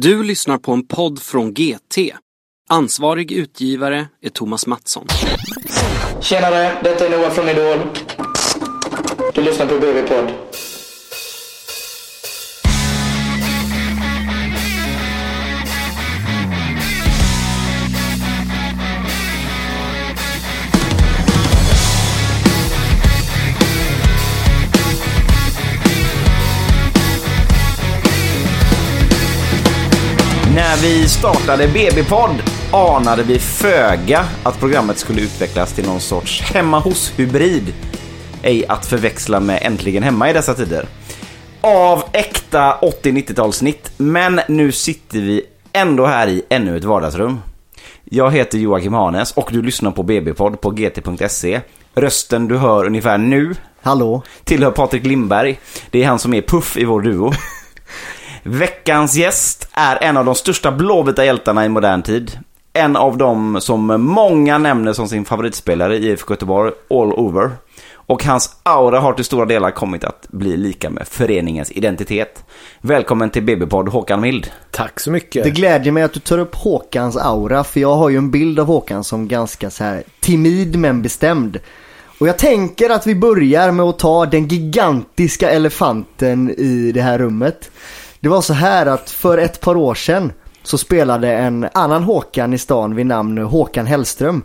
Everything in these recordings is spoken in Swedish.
Du lyssnar på en podd från GT. Ansvarig utgivare är Thomas Mattsson. Tjenare, detta är Noah från Idol. Du lyssnar på BB-podd. När vi startade BB-podd anade vi föga att programmet skulle utvecklas till någon sorts hemma hos-hybrid. Ej att förväxla med Äntligen Hemma i dessa tider. Av äkta 80-90-talsnitt, men nu sitter vi ändå här i ännu ett vardagsrum. Jag heter Joakim Hanes och du lyssnar på BB-podd på gt.se. Rösten du hör ungefär nu Hallå? tillhör Patrik Lindberg. Det är han som är Puff i vår duo. Veckans gäst är en av de största blåvita hjältarna i modern tid. En av dem som många nämner som sin favoritspelare i IFK Göteborg, all over. Och hans aura har till stora delar kommit att bli lika med föreningens identitet. Välkommen till BB-podd Håkan Mild. Tack så mycket. Det glädjer mig att du tar upp Håkans aura för jag har ju en bild av Håkan som ganska så här timid men bestämd. Och jag tänker att vi börjar med att ta den gigantiska elefanten i det här rummet. Det var så här att för ett par år sedan så spelade en annan Håkan i stan vid namn Håkan Hellström.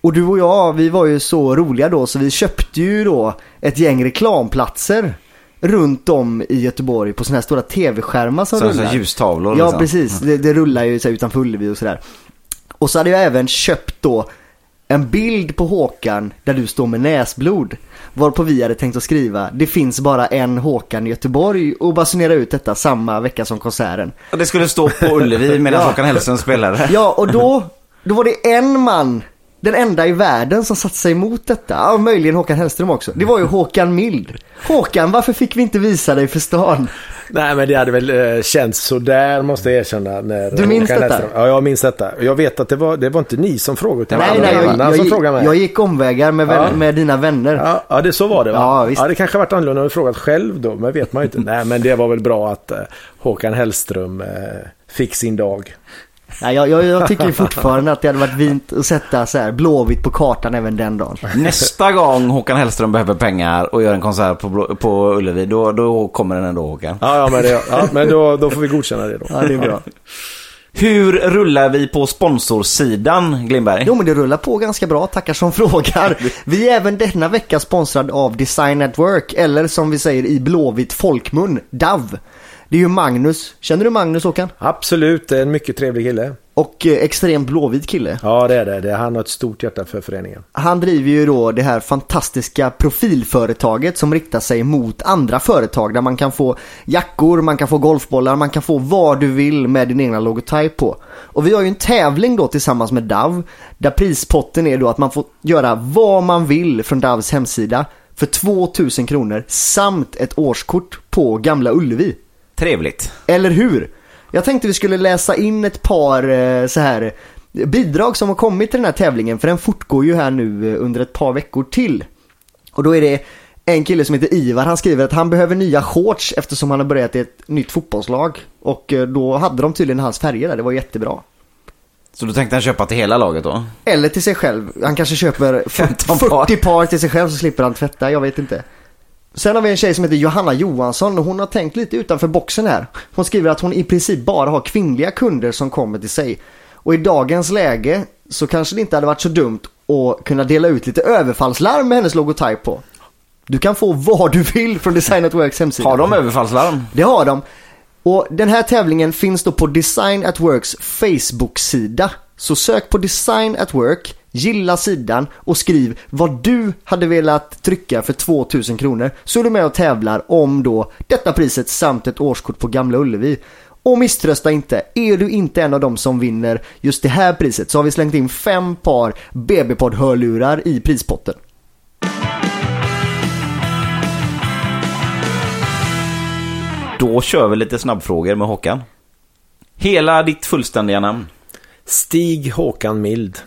Och du och jag, vi var ju så roliga då så vi köpte ju då ett gäng reklamplatser runt om i Göteborg på sådana här stora tv-skärmar som så rullar. här ljustavlor. Ja liksom. precis, det, det rullar ju så utanför Ullevi och sådär. Och så hade jag även köpt då en bild på Håkan där du står med näsblod. Varpå vi hade tänkt att skriva, det finns bara en Håkan i Göteborg och basunera ut detta samma vecka som konserten. Och det skulle stå på Ullevi medan Håkan Hellström spelade. Ja, och då, då var det en man, den enda i världen som satte sig emot detta. Ja, möjligen Håkan Hellström också. Det var ju Håkan Mild. Håkan, varför fick vi inte visa dig för stan? Nej men det hade väl eh, känts sådär måste jag erkänna. När Du minns detta? Hellström- Ja, jag minns detta. Jag vet att det var, det var inte ni som frågade utan Nej, nej, jag, jag, som frågade mig. jag gick omvägar med, vän, Ja. med dina vänner. Ja, ja, det så var det va? Ja, visst. det kanske varit annorlunda om du frågat själv då, men vet man ju inte. Nej, men det var väl bra att eh, Håkan Hellström eh, fick sin dag. Nej, jag, jag, jag tycker fortfarande att det hade varit fint att sätta så här blåvitt på kartan även den dagen. Nästa gång Håkan Hellström behöver pengar och gör en konsert på, på Ullevi, då, då kommer den ändå Håkan. Ja, ja men, det, ja, men då, då får vi godkänna det då. Ja, det är bra. Hur rullar vi på sponsorsidan, Glimberg? Jo, men det rullar på ganska bra, tackar som frågar. Vi är även denna vecka sponsrad av Design at Work, eller som vi säger i blåvitt folkmun, DAV. Det är ju Magnus, känner du Magnus Håkan? Absolut, det är en mycket trevlig kille. Och eh, extremt blåvit kille. Ja, det är det. det. Han har ett stort hjärta för föreningen. Han driver ju då det här fantastiska profilföretaget som riktar sig mot andra företag där man kan få jackor, man kan få golfbollar, man kan få vad du vill med din egna logotyp på. Och vi har ju en tävling då tillsammans med DAV där prispotten är då att man får göra vad man vill från DAVs hemsida för 2000 kronor samt ett årskort på Gamla Ullevi. Trevligt. Eller hur? Jag tänkte vi skulle läsa in ett par eh, så här bidrag som har kommit till den här tävlingen för den fortgår ju här nu eh, under ett par veckor till. Och då är det en kille som heter Ivar, han skriver att han behöver nya shorts eftersom han har börjat i ett nytt fotbollslag. Och eh, då hade de tydligen hans färger där, det var jättebra. Så då tänkte han köpa till hela laget då? Eller till sig själv, han kanske köper 15 40 par. par till sig själv så slipper han tvätta, jag vet inte. Sen har vi en tjej som heter Johanna Johansson och hon har tänkt lite utanför boxen här. Hon skriver att hon i princip bara har kvinnliga kunder som kommer till sig. Och i dagens läge så kanske det inte hade varit så dumt att kunna dela ut lite överfallslarm med hennes logotyp på. Du kan få vad du vill från Design at Works hemsida. Har de överfallslarm? Det har de. Och den här tävlingen finns då på Design at Works Facebook-sida. Så sök på Design at Work, gilla sidan och skriv vad du hade velat trycka för 2000 kronor. Så är du med och tävlar om då detta priset samt ett årskort på Gamla Ullevi. Och misströsta inte, är du inte en av dem som vinner just det här priset så har vi slängt in fem par BB-podd-hörlurar i prispotten. Då kör vi lite snabbfrågor med Håkan. Hela ditt fullständiga namn. Stig Håkan Mild.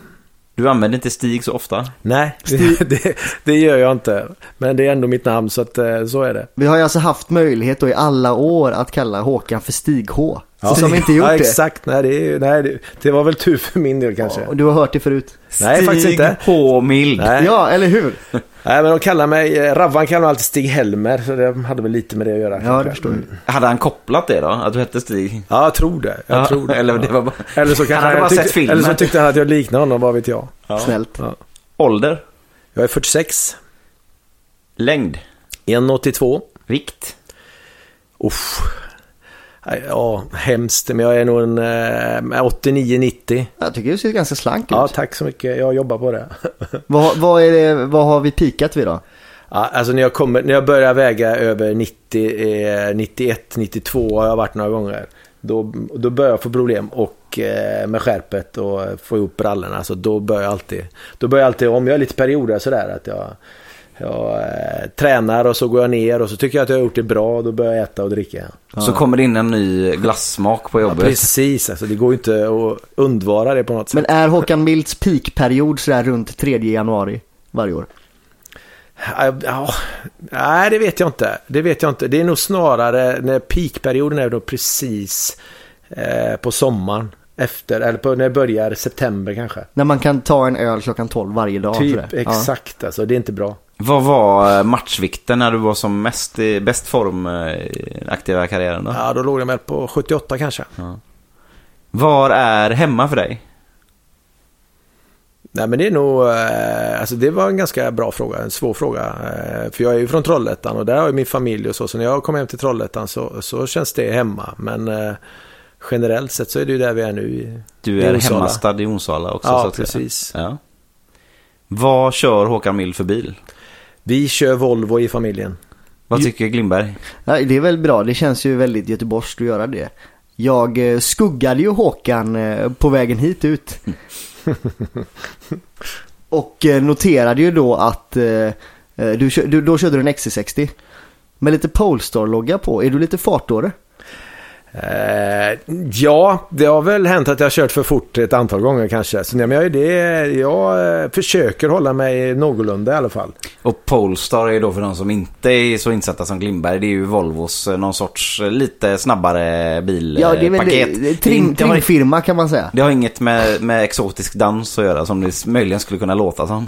Du använder inte Stig så ofta. Nej, det, det, det gör jag inte. Men det är ändå mitt namn så att eh, så är det. Vi har ju alltså haft möjlighet då i alla år att kalla Håkan för Stig H. Som inte gjort ja, det. exakt. Nej, det, är- nej det, det var väl tur för min del kanske. Och du har hört det förut. Nej, faktiskt inte. H. Mild. Nej. Ja, eller hur? Nej, men de kallar mig, eh, Ravvan kallar mig alltid Stig Helmer, så det hade väl lite med det att göra. Ja, det förstår Mm. jag. Hade han kopplat det då? Att du hette Stig? Ja, jag tror det. Jag Ja, tror det. eller det var bara- Eller så kanske Han hade bara tyckte, sett filmen. Eller så tyckte han att jag liknade honom, vad vet jag. Snällt. Ålder? Jag är 46, Längd? 1,82. Vikt? Uff. Ja, hemskt. Men jag är nog en eh, 89-90. Jag tycker du ser ganska slank Ja, ut. tack så mycket. Jag jobbar på det. Vad, vad, är det, vad har vi pikat vid då? Ja, alltså när jag, kommer, när jag börjar väga över 90, eh, 91, 92 har jag varit några gånger. Då, då börjar jag få problem och eh, med skärpet och få ihop brallorna. Så då börjar jag alltid, då börjar jag alltid om jag är lite perioder sådär att jag, jag eh, tränar och så går jag ner och så tycker jag att jag har gjort det bra. Då börjar jag äta och dricka. Så kommer det in en ny glassmak på Ja, jobbet. precis, alltså, det går ju inte att undvara det på något sätt. Men är Håkan Milds peakperiod sådär runt 3 januari varje år? Ja, ja, nej, det vet jag inte. Det vet jag inte. Det är nog snarare när peakperioden är då precis eh, på sommaren. Efter, eller på, när det börjar september kanske. När man kan ta en öl klockan 12 varje dag. typ, sådär. Ja. exakt alltså. Det är inte bra. Vad var eh, matchvikten när du var som mest i bäst form eh, i aktiva karriären då? Ja, då låg jag väl på 78 kanske. Var är hemma för dig? Nej, men det är nog, eh, alltså det var en ganska bra fråga, en svår fråga. För jag är ju från Trollhättan och där har jag min familj och så. Så när jag kommer hem till Trollhättan så, så känns det hemma. Men generellt sett så är det ju där vi är nu. Du är hemmastad i Onsala också Ja, precis. Ja. Vad kör Håkan Mild för bil? Vi kör Volvo i familjen. Vad tycker Glimberg? Ja, det är väl bra, det känns ju väldigt göteborgskt att göra det. Jag eh, skuggade ju Håkan eh, på vägen hit ut. Och eh, noterade ju då att du, då körde du en XC60. Med lite Polestar-logga på. Är du lite fartåre? Eh, ja, det har väl hänt att jag har kört för fort ett antal gånger kanske. Så nej, men jag, är det, jag eh, försöker hålla mig någorlunda i alla fall. Och Polestar är då för de som inte är så insatta som Glimberg. Det är ju Volvos eh, någon sorts eh, lite snabbare bilpaket. Ja, det är väl det, det är trim, har, trimfirma kan man säga. det har inget med, med exotisk dans att göra som det möjligen skulle kunna låta som.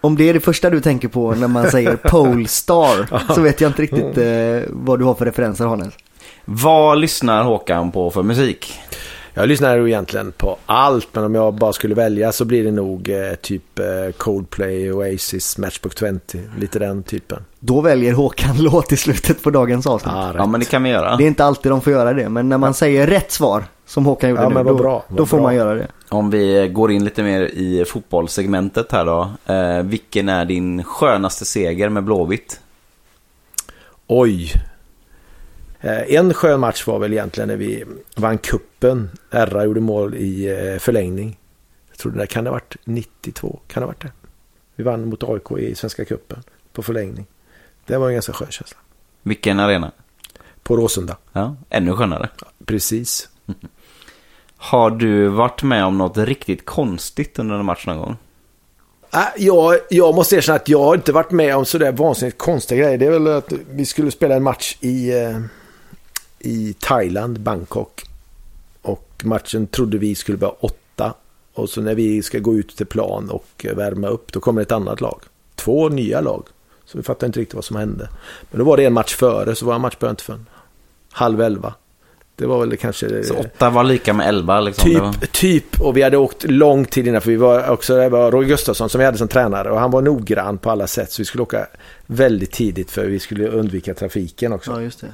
Om det är det första du tänker på när man säger Polestar så vet jag inte riktigt eh, vad du har för referenser Hannes. Vad lyssnar Håkan på för musik? Jag lyssnar ju egentligen på allt, men om jag bara skulle välja så blir det nog eh, typ eh, Coldplay, Oasis, Matchbook 20. Lite den typen. Då väljer Håkan låt i slutet på dagens avsnitt. Ah, Ja, men det kan vi göra. Det är inte alltid de får göra det, men när man säger rätt svar, som Håkan gjorde Ja, nu, då, bra, då får bra. man göra det. Om vi går in lite mer i fotbollssegmentet här då. Eh, vilken är din skönaste seger med Blåvitt? Oj. Eh, En skön match var väl egentligen när vi vann kuppen. Erra gjorde mål i eh, förlängning. Jag tror det kan det ha varit 92. Kan det ha varit det? Vi vann mot AIK i Svenska cupen på förlängning. Det var en ganska skön känsla. Vilken arena? På Råsunda. Ja, ännu skönare. Precis. Har du varit med om något riktigt konstigt under en match någon gång? Äh, jag, jag måste erkänna att jag har inte varit med om sådär vansinnigt konstiga grejer. Det är väl att vi skulle spela en match i, eh, i Thailand, Bangkok. Och matchen trodde vi skulle vara åtta. Och så när vi ska gå ut till plan och värma upp, då kommer ett annat lag. Två nya lag. Så vi fattar inte riktigt vad som hände. Men då var det en match före, så vår match började inte förrän halv elva. Det var väl kanske... Så åtta var lika med elva liksom? Det var... Typ, typ, och vi hade åkt lång tid innan för vi var också, det var Roger Gustafsson som vi hade som tränare och han var noggrann på alla sätt så vi skulle åka väldigt tidigt för vi skulle undvika trafiken också. Ja, just det.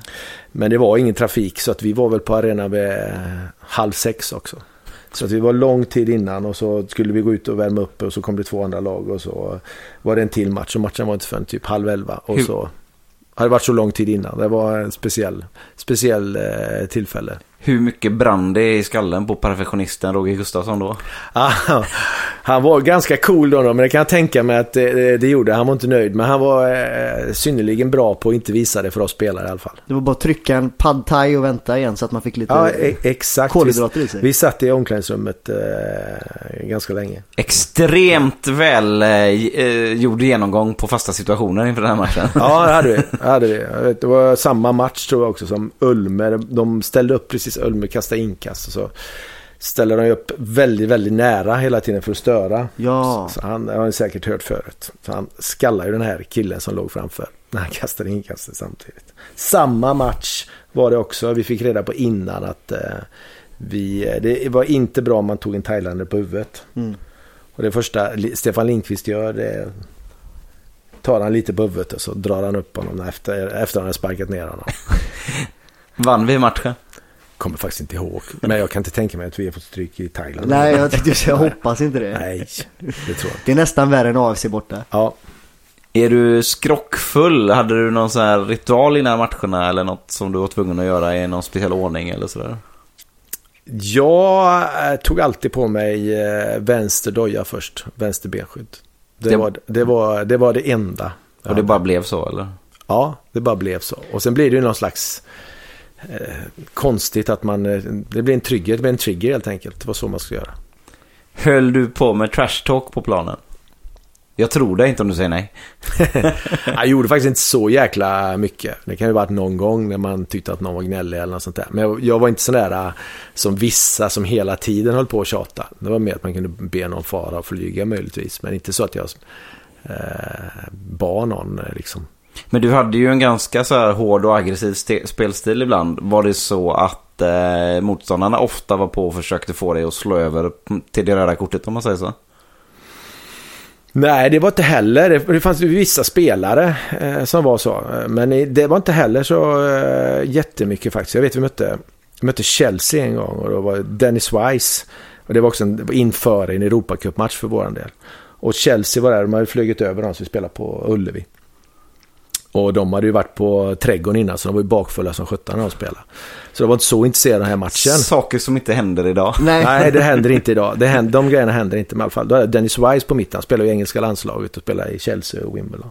Men det var ingen trafik så att vi var väl på arenan vid halv sex också. Så att vi var lång tid innan och så skulle vi gå ut och värma upp och så kom det två andra lag och så var det en till match och matchen var inte förrän typ halv elva och Hur- så hade varit så lång tid innan. Det var en speciell, speciell eh, tillfälle. Hur mycket brann det i skallen på perfektionisten Roger Gustafsson då? Ah, han var ganska cool då, då, men det kan jag tänka mig att det, det gjorde. Han var inte nöjd, men han var eh, synnerligen bra på att inte visa det för oss spelare i alla fall. Det var bara att trycka en pad thai och vänta igen så att man fick lite Ja, e- exakt. kolhydrater i Vi, sig. vi satt i omklädningsrummet eh, ganska länge. Extremt väl eh, gjord genomgång på fasta situationer inför den här matchen. Ja, det hade vi. Det hade vi. Det var samma match tror jag också som Ulmer. De ställde upp precis precis. Ölme kastar inkast och så ställer de upp väldigt, väldigt nära hela tiden för att störa. Ja. Så han har säkert hört förut. Så han skallar ju den här killen som låg framför när han kastade inkastet samtidigt. Samma match var det också. Vi fick reda på innan att eh, vi, det var inte bra om man tog en thailander på huvudet. Mm. Och det första Stefan Lindqvist gör det tar han lite på huvudet och så drar han upp honom efter, efter han har sparkat ner honom. Vann vi matchen? Kommer faktiskt inte ihåg. Men jag kan inte tänka mig att vi har fått stryk i Thailand. Nej, jag tänkte säga, jag hoppas inte det. Nej, det tror jag. Det är nästan värre än AFC borta. Ja, Är du skrockfull? Hade du någon sån här ritual innan matcherna eller något som du var tvungen att göra i någon speciell ordning eller sådär? Jag eh, tog alltid på mig eh, vänster doja först, vänster benskydd. Det, Det- var, det, var, det var det enda. Och det bara blev så eller? Ja, det bara blev så. Och sen blir det ju någon slags konstigt att man, eh, det blir en trygghet, det blir en trigger helt enkelt. Det var så man skulle göra. Höll du på med trash talk på planen? Jag tror det inte om du säger nej. Jag gjorde faktiskt inte så jäkla mycket. Det kan ju varit någon gång när man tyckte att någon var gnällig eller något sånt där. Men jag, jag var inte sån där äh, som vissa som hela tiden höll på att tjata. Det var mer att man kunde be någon fara och flyga möjligtvis. Men inte så att jag eh, bad någon eh, liksom. Men du hade ju en ganska så här hård och aggressiv spelstil ibland. Var det så att eh, motståndarna ofta var på och försökte få dig att slå över till det röda kortet om man säger så? Nej, det var inte heller. Det- fanns vissa spelare eh, som var så. Men det var inte heller så eh, jättemycket faktiskt. Jag vet vi mötte, vi mötte Chelsea en gång och då var Dennis Weiss. Och det var också en, inför en Europacup-match för våran del. Och Chelsea var där, de hade flugit över dem så vi spelade på Ullevi. Och de hade ju varit på trädgården innan så de var ju bakfulla som sjutton när de spelade. Så de var inte så intresserade av den här matchen. Saker som inte händer idag. Nej. Nej, det händer inte idag. Det händer, de grejerna händer inte i alla fall. Då är det Dennis Wise på mitten. Han spelar ju i engelska landslaget och spelar i Chelsea och Wimbledon.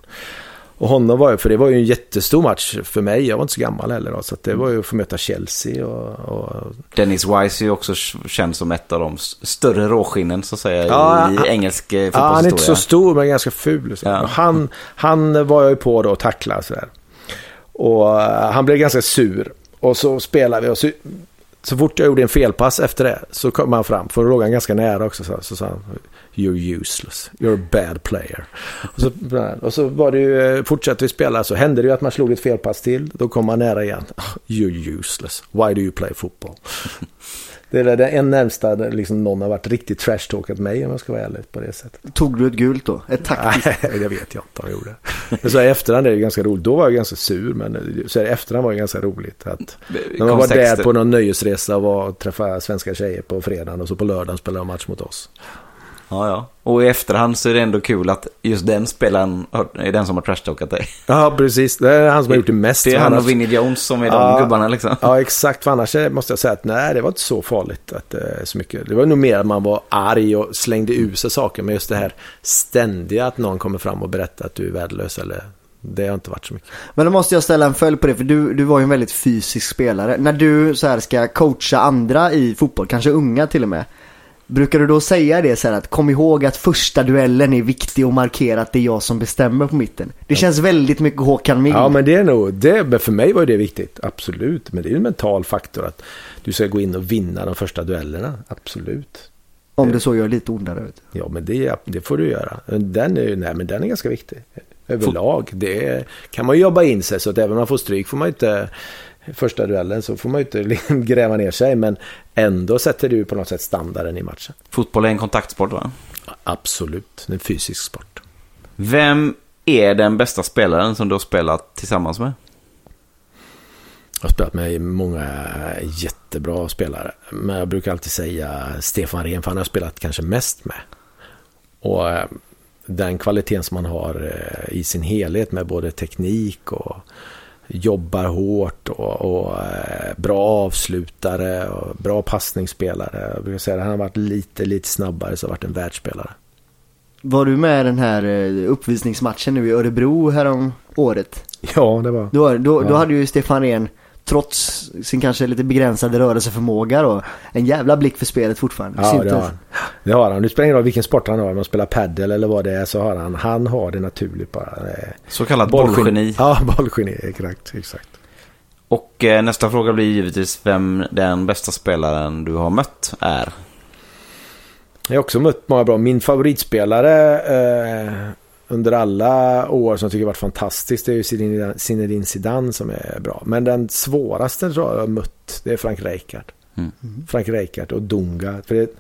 Och honom var ju, för det var ju en jättestor match för mig. Jag var inte så gammal heller då. Så det var ju att få möta Chelsea och... och Dennis Wise är ju också känd som ett av de större råskinnen så att säga Ja, i han- engelsk eh, ja, han är fotbollshistoria. inte så stor men ganska ful. Så. Ja. Han, han var jag ju på då och tackla sådär. Och eh, han blev ganska sur. Och så spelade vi och så, så fort jag gjorde en felpass efter det så kom han fram. För då låg han ganska nära också. Så, så sa han You're useless. You're a bad player. Och så, och så var det ju, eh, fortsatte vi spela så hände det ju att man slog ett felpass till. Då kom man nära igen. "Ah, You're useless. Why do you play football? Det är det en närmsta liksom någon har varit riktigt trash-talkat mig om jag ska vara ärlig på det sättet. Tog du ett gult då? Ett taktiskt? Nej, det vet jag inte om jag gjorde. Men så här efterhand är det ganska roligt. Då var jag ganska sur, men så här efterhand var det ganska roligt. Att när man var där på någon nöjesresa och var och träffade svenska tjejer på fredagen och så på lördagen spelade de match mot oss. Ja, ja. Och i efterhand så är det ändå kul att just den spelaren är den som har trashtalkat dig. Ja, precis. Det är han som har gjort det mest. Det är han och Vinnie Jones som är Ja. de gubbarna liksom. Ja, exakt. För annars måste jag säga att nej, det var inte så farligt. Att, eh, så mycket. Det var nog mer att man var arg och slängde ur sig saker. Men just det här ständiga att någon kommer fram och berättar att du är värdelös. Eller, det har inte varit så mycket. Men då måste jag ställa en följd på det för du, du var ju en väldigt fysisk spelare. När du så här ska coacha andra i fotboll, kanske unga till och med. Brukar du då säga det så här att kom ihåg att första duellen är viktig och markera att det är jag som bestämmer på mitten. Det känns väldigt mycket Håkan Mild. Ja, men det är nog, det, för mig var det viktigt. Absolut. Men det är ju en mental faktor att du ska gå in och vinna de första duellerna. Absolut. Om det så gör lite ondare. Vet du. Ja, men det, det får du göra. Den är, nej, men den är ganska viktig. Överlag. Det kan man jobba in sig så att även om man får stryk får man inte första duellen så får man ju inte liksom gräva ner sig. Men ändå sätter du på något sätt standarden i matchen. Fotboll är en kontaktsport va? Absolut. Det är en fysisk sport. Vem är den bästa spelaren som du har spelat tillsammans med? Jag har spelat med många jättebra spelare. Men jag brukar alltid säga Stefan Rehn, för han har jag spelat kanske mest med. Och eh, den kvaliteten som man har eh, i sin helhet med både teknik och jobbar hårt och, och eh, bra avslutare och bra passningsspelare. Jag brukar säga att han har varit lite, lite snabbare så har varit en världsspelare. Var du med i den här eh, uppvisningsmatchen nu i Örebro härom året? Ja, det var... Då, då, då Ja. hade ju Stefan Rehn, trots sin kanske lite begränsade rörelseförmåga då, en jävla blick för spelet fortfarande. Ja, det har han. Det har han. Nu spelar det ingen roll vilken sport han har. Om han spelar padel eller vad det är så har han. Han har det naturligt bara. Så kallat Bollgeni. bollgeni. Ja, bollgeni. Exakt. exakt. Och eh, nästa fråga blir givetvis vem den bästa spelaren du har mött är. Jag har också mött många bra. Min favoritspelare eh, under alla år som jag tycker varit fantastiskt det är ju Zinedine- Zidane som är bra. Men den svåraste tror jag jag mött det är Frank Rijkaard. Mm. Frank Rijkaard och Dunga. För det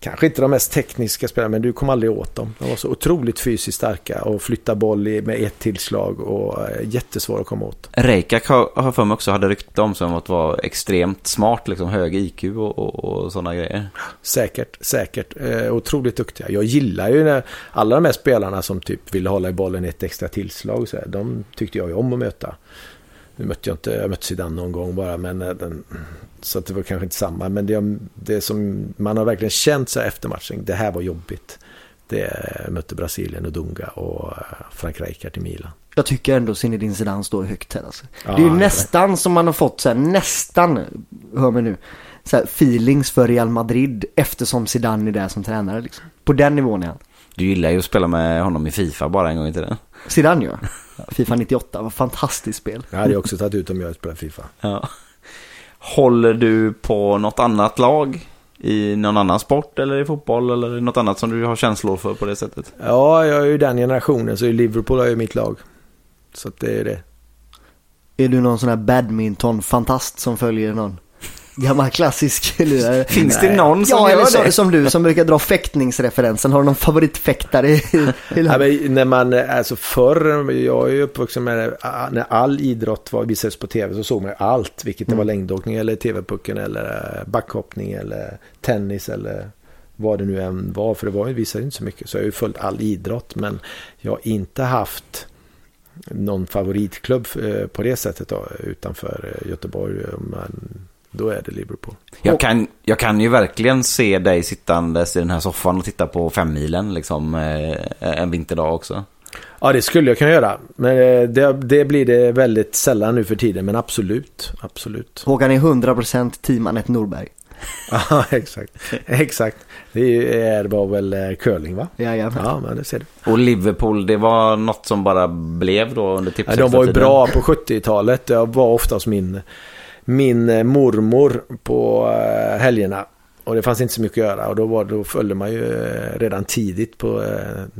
kanske inte de mest tekniska spelarna men du kom aldrig åt dem. De var så otroligt fysiskt starka och flytta boll med ett tillslag och eh, jättesvåra att komma åt. Reikak har har för mig också hade rykte om sig om att vara extremt smart, liksom hög IQ och, och, och sådana grejer. Säkert, säkert. Eh, otroligt duktiga. Jag gillar ju när alla de här spelarna som typ ville hålla i bollen ett extra tillslag. Så här, de tyckte jag ju om att möta. Nu mötte jag inte, jag mötte Zidane någon gång bara, men eh, den, så att det var kanske inte samma. Men det, det som man har verkligen känt sig efter matchen, det här var jobbigt. Det mötte Brasilien och Dunga och eh, Frank Rijkaard i Milan. Jag tycker ändå Zinedine Zidane står högt här alltså. Ja, Det är ju nästan som man har fått så här, nästan, hör mig nu, så här, feelings för Real Madrid eftersom Zidane är där som tränare liksom. På den nivån är han. Du gillar ju att spela med honom i Fifa bara en gång i tiden. Zidane ja. Fifa 98 var fantastiskt spel. Jag hade ju också tagit ut om jag spelat Fifa. Ja. Håller du på något annat lag? I någon annan sport eller i fotboll eller något annat som du har känslor för på det sättet? Ja, jag är ju den generationen så Liverpool är ju mitt lag. Så att det är det. Är du någon sån här badminton-fantast som följer någon gammal klassisk lirare? Finns det någon som Ja, gör eller det? som du som brukar dra fäktningsreferensen. Har du någon favoritfäktare i, i Ja, när man, alltså förr, jag är ju uppvuxen med när all idrott var, visades på tv så såg man allt. Vilket det var längdåkning eller tv-pucken eller eh, backhoppning eller tennis eller vad det nu än var. För det var ju, visade inte så mycket. Så jag har ju följt all idrott. Men jag har inte haft någon favoritklubb eh, på det sättet då, utanför eh, Göteborg. Men då är det Liverpool. Jag kan, jag kan ju verkligen se dig sittandes i den här soffan och titta på femmilen liksom eh, en vinterdag också. Ja, det skulle jag kunna göra. Men eh, det, det blir det väldigt sällan nu för tiden. Men absolut, absolut. Håkan är 100% team Anette Norberg. Ja, exakt. Exakt. Det är, var väl eh, curling va? Jajamän. Ja, men det ser du. Och Liverpool, det var något som bara blev då under Ja, tipset. de var ju bra på 70-talet. Jag var ofta hos min, min eh, mormor på eh, helgerna. Och det fanns inte så mycket att göra. Och då, var, då följde man ju eh, redan tidigt på,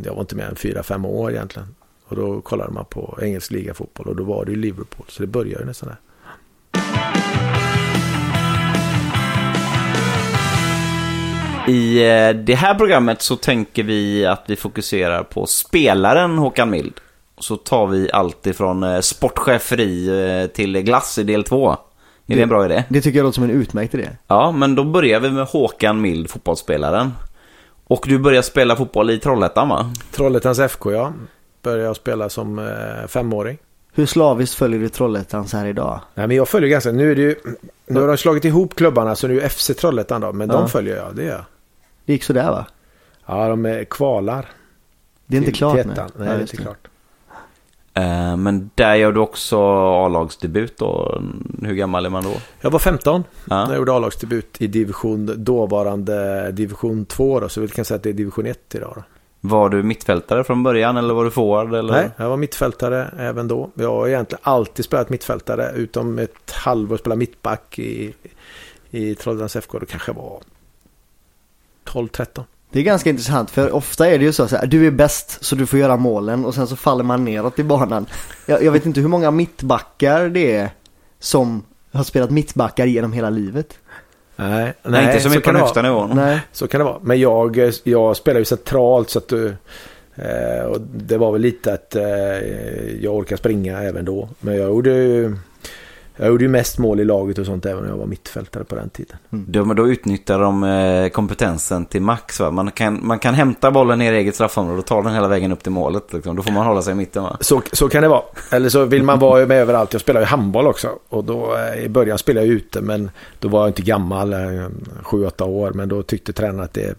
jag var inte mer än 4-5 år egentligen. Och då kollade man på engelsk ligafotboll och då var det ju Liverpool. Så det började ju nästan där. I det här programmet så tänker vi att vi fokuserar på spelaren Håkan Mild. Så tar vi allt ifrån sportcheferi till glass i del två. Är det en bra idé? Det tycker jag låter som en utmärkt idé. Ja, men då börjar vi med Håkan Mild, fotbollsspelaren. Och du börjar spela fotboll i Trollhättan va? Trollhättans FK ja. Började jag spela som eh, femåring. Hur slaviskt följer du Trollhättan så här idag? Nej, men jag följer ganska, nu är det ju, nu har de slagit ihop klubbarna så nu är FC Trollhättan då. Men Ja. de följer jag, det gör jag. Det gick sådär va? Ja, de är kvalar. Det är inte till- klart till nu. Nej, Ja, det är inte klart. Eh, men där gör du också A-lagsdebut då. Hur gammal är man då? Jag var 15 när jag Ja. gjorde A-lagsdebut i division, dåvarande division 2 då. Så vi kan säga att det är division 1 idag då. Var du mittfältare från början eller var du forward? Eller? Nej, jag var mittfältare även då. Jag har egentligen alltid spelat mittfältare utom ett halvår spelade mittback i, i Trollhättans FK. Då kanske jag var 12-13. Det är ganska intressant för ofta är det ju så, så här, du är bäst så du får göra målen och sen så faller man neråt i banan. Jag, jag vet inte hur många mittbackar det är som har spelat mittbackar genom hela livet. Nej, Nej, inte så mycket på kan den det högsta nivån. Nej, Så kan det vara. Men jag, jag spelar ju centralt så att du... Eh, och det var väl lite att eh, jag orkar springa även då. Men jag gjorde ju... Jag gjorde ju mest mål i laget och sånt även när jag var mittfältare på den tiden. Då, men då utnyttjar de eh, kompetensen till max va? Man kan, man kan hämta bollen ner i eget straffområde och ta den hela vägen upp till målet. Liksom. Då får man hålla sig i mitten va? Så, så kan det vara. Eller så vill man vara med överallt. Jag spelar ju handboll också. Och då eh, i början spelade jag ute men då var jag inte gammal, eh, 7-8 år. Men då tyckte tränaren att det,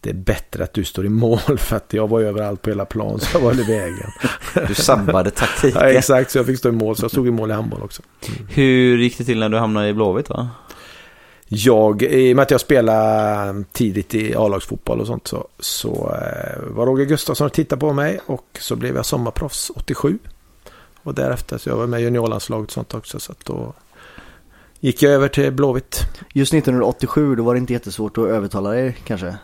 det är bättre att du står i mål för att jag var överallt på hela plan så jag var i vägen. Du sabbade Ja, taktiken. exakt, så jag fick stå i mål så jag stod i mål i handboll också. Hur gick det till när du hamnade i Blåvitt va? Jag, i och med att jag spelade tidigt i A-lagsfotboll och sånt så, så eh, var Roger Gustafsson och tittade på mig och så blev jag sommarproffs 87. Och därefter så jag var med i juniorlandslaget och sånt också så att då gick jag över till Blåvitt. Just 1987, då var det inte jättesvårt att övertala dig kanske?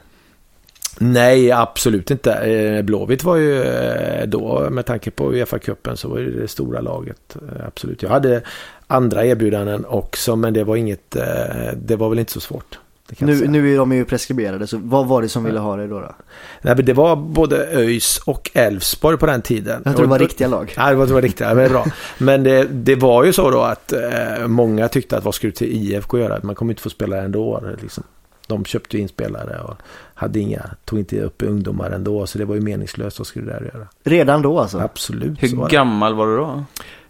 Nej, absolut inte. Eh, Blåvitt var ju eh, då, med tanke på Uefa-cupen, så var det det stora laget. Eh, Absolut. Jag hade andra erbjudanden också, men det var inget, det var väl inte så svårt. Nu, nu är de ju preskriberade, så vad var det som ville ha dig då? då? Nej, det var både ÖIS och Elfsborg på den tiden. Jag tror det var riktiga lag. Ja, det var, det var riktigt. Ja, men bra. Men det, det var ju så då att många tyckte att vad skulle till IFK göra? Man kommer inte få spela ändå. Liksom. De köpte ju in spelare och hade inga, tog inte upp ungdomar ändå. Så det var ju meningslöst. Vad skulle det där göra? Redan då alltså? Absolut. Hur var gammal var du då?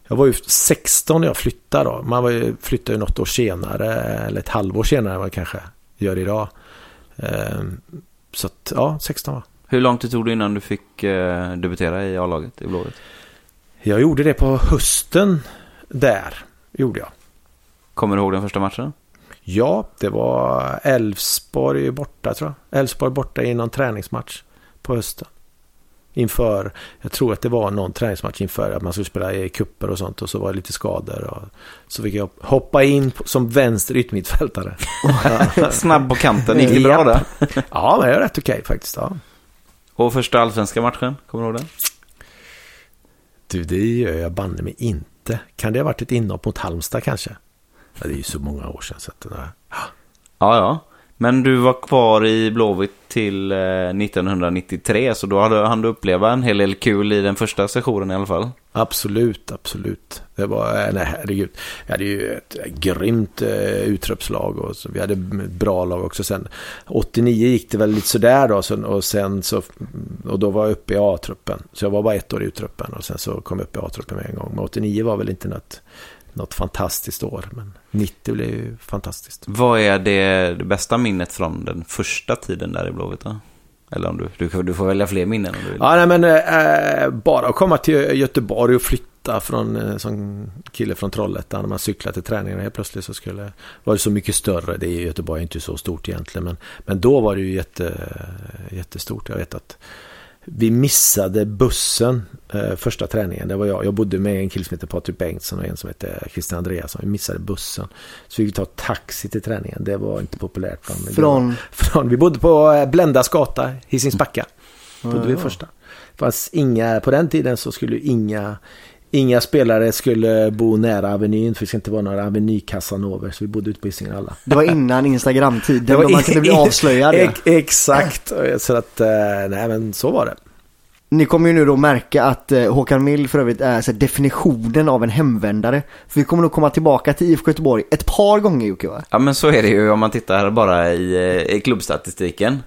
Jag var ju 16 när jag flyttade då. Man var ju, flyttade ju något år senare, eller ett halvår senare än vad jag kanske gör idag. Ehm, så att, ja, 16 var Hur lång tid tog det innan du fick eh, debutera i A-laget i Blåvitt? Jag gjorde det på hösten där, gjorde jag. Kommer du ihåg den första matchen? Ja, det var Elfsborg borta tror jag. Elfsborg borta i någon träningsmatch på hösten. Inför, jag tror att det var någon träningsmatch inför att man skulle spela i kupper och sånt och så var det lite skador. Och så fick jag hoppa in som vänster yttermittfältare. Snabb på kanten, gick det bra där? Ja, men det är rätt okej faktiskt. Ja. Och första allsvenska matchen, kommer du ihåg den? Du, det gör jag banne mig inte. Kan det ha varit ett inhopp mot Halmstad kanske? Ja, det är ju så många år sedan. Så att, nej. Ja, ja. Men du var kvar i Blåvitt till eh, 1993, så då hade han uppleva en hel del kul i den första sessionen i alla fall. Absolut, absolut. Det var, eh, nej herregud. Vi hade ju ett grymt eh, utropslag och så, vi hade ett bra lag också sen. 89 gick det väl lite sådär då så, och sen så, och då var jag uppe i A-truppen. Så jag var bara ett år i U-truppen och sen så kom jag upp i A-truppen med en gång. Men 89 var väl inte något, något fantastiskt år, men 90 blev ju fantastiskt. Vad är det, bästa minnet från den första tiden där i Blåvitt? Eller om du, du, du får välja fler minnen om du vill. Ja, nej, men eh, bara att komma till Göteborg och flytta från eh, som kille från Trollhättan. När man cyklar till träningen helt plötsligt så skulle var det så mycket större. Det är Göteborg inte så stort egentligen. Men, men då var det ju jätte, jättestort. Jag vet att vi missade bussen eh, första träningen. Det var jag. Jag bodde med en kille som heter Patrik Bengtsson och en som heter Christian Andreasson. Vi missade bussen. Så vi fick ta taxi till träningen. Det var inte populärt. bland- det Från? från, vi bodde på eh, Bländas gata, Hisingsbacka. Bodde vi första. Fanns inga, på den tiden så skulle inga, inga spelare skulle bo nära Avenyn. För det ska inte vara några Aveny-Casanova. Så vi bodde ute på Hisingen alla. Det var innan Instagram-tiden då man kunde bli avslöjad. ja. Ex- Exakt. Så att, eh, nej men så var det. Ni kommer ju nu då märka att eh, Håkan Mild för övrigt är så definitionen av en hemvändare. För vi kommer nog komma tillbaka till IFK Göteborg ett par gånger Jocke va? Ja men så är det ju om man tittar bara i, eh, i klubbstatistiken.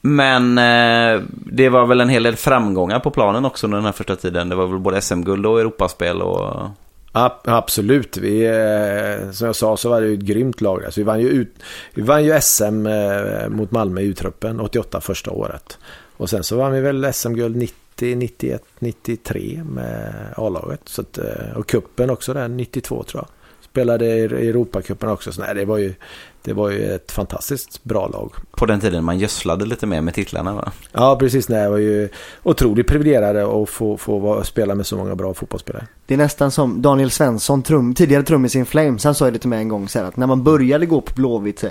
Men eh, det var väl en hel del framgångar på planen också under den här första tiden. Det var väl både SM-guld och Europaspel och... Ja, absolut. Vi, eh, som jag sa så var det ju ett grymt lag. Alltså, vi, vann ju ut, vi vann ju SM eh, mot Malmö i U-truppen 88 första året. Och sen så vann vi väl SM-guld 90, 91, 93 med A-laget. Så att, eh, och kuppen också där 92 tror jag. Spelade i Europacupen också. Så nej, det, var ju, det var ju ett fantastiskt bra lag. På den tiden man gödslade lite mer med titlarna va? Ja, precis. Nej, jag var ju otroligt privilegierade att få, få spela med så många bra fotbollsspelare. Det är nästan som Daniel Svensson, trum, tidigare trummis in Flames, han sa det till mig en gång så här, att när man började gå på Blåvitt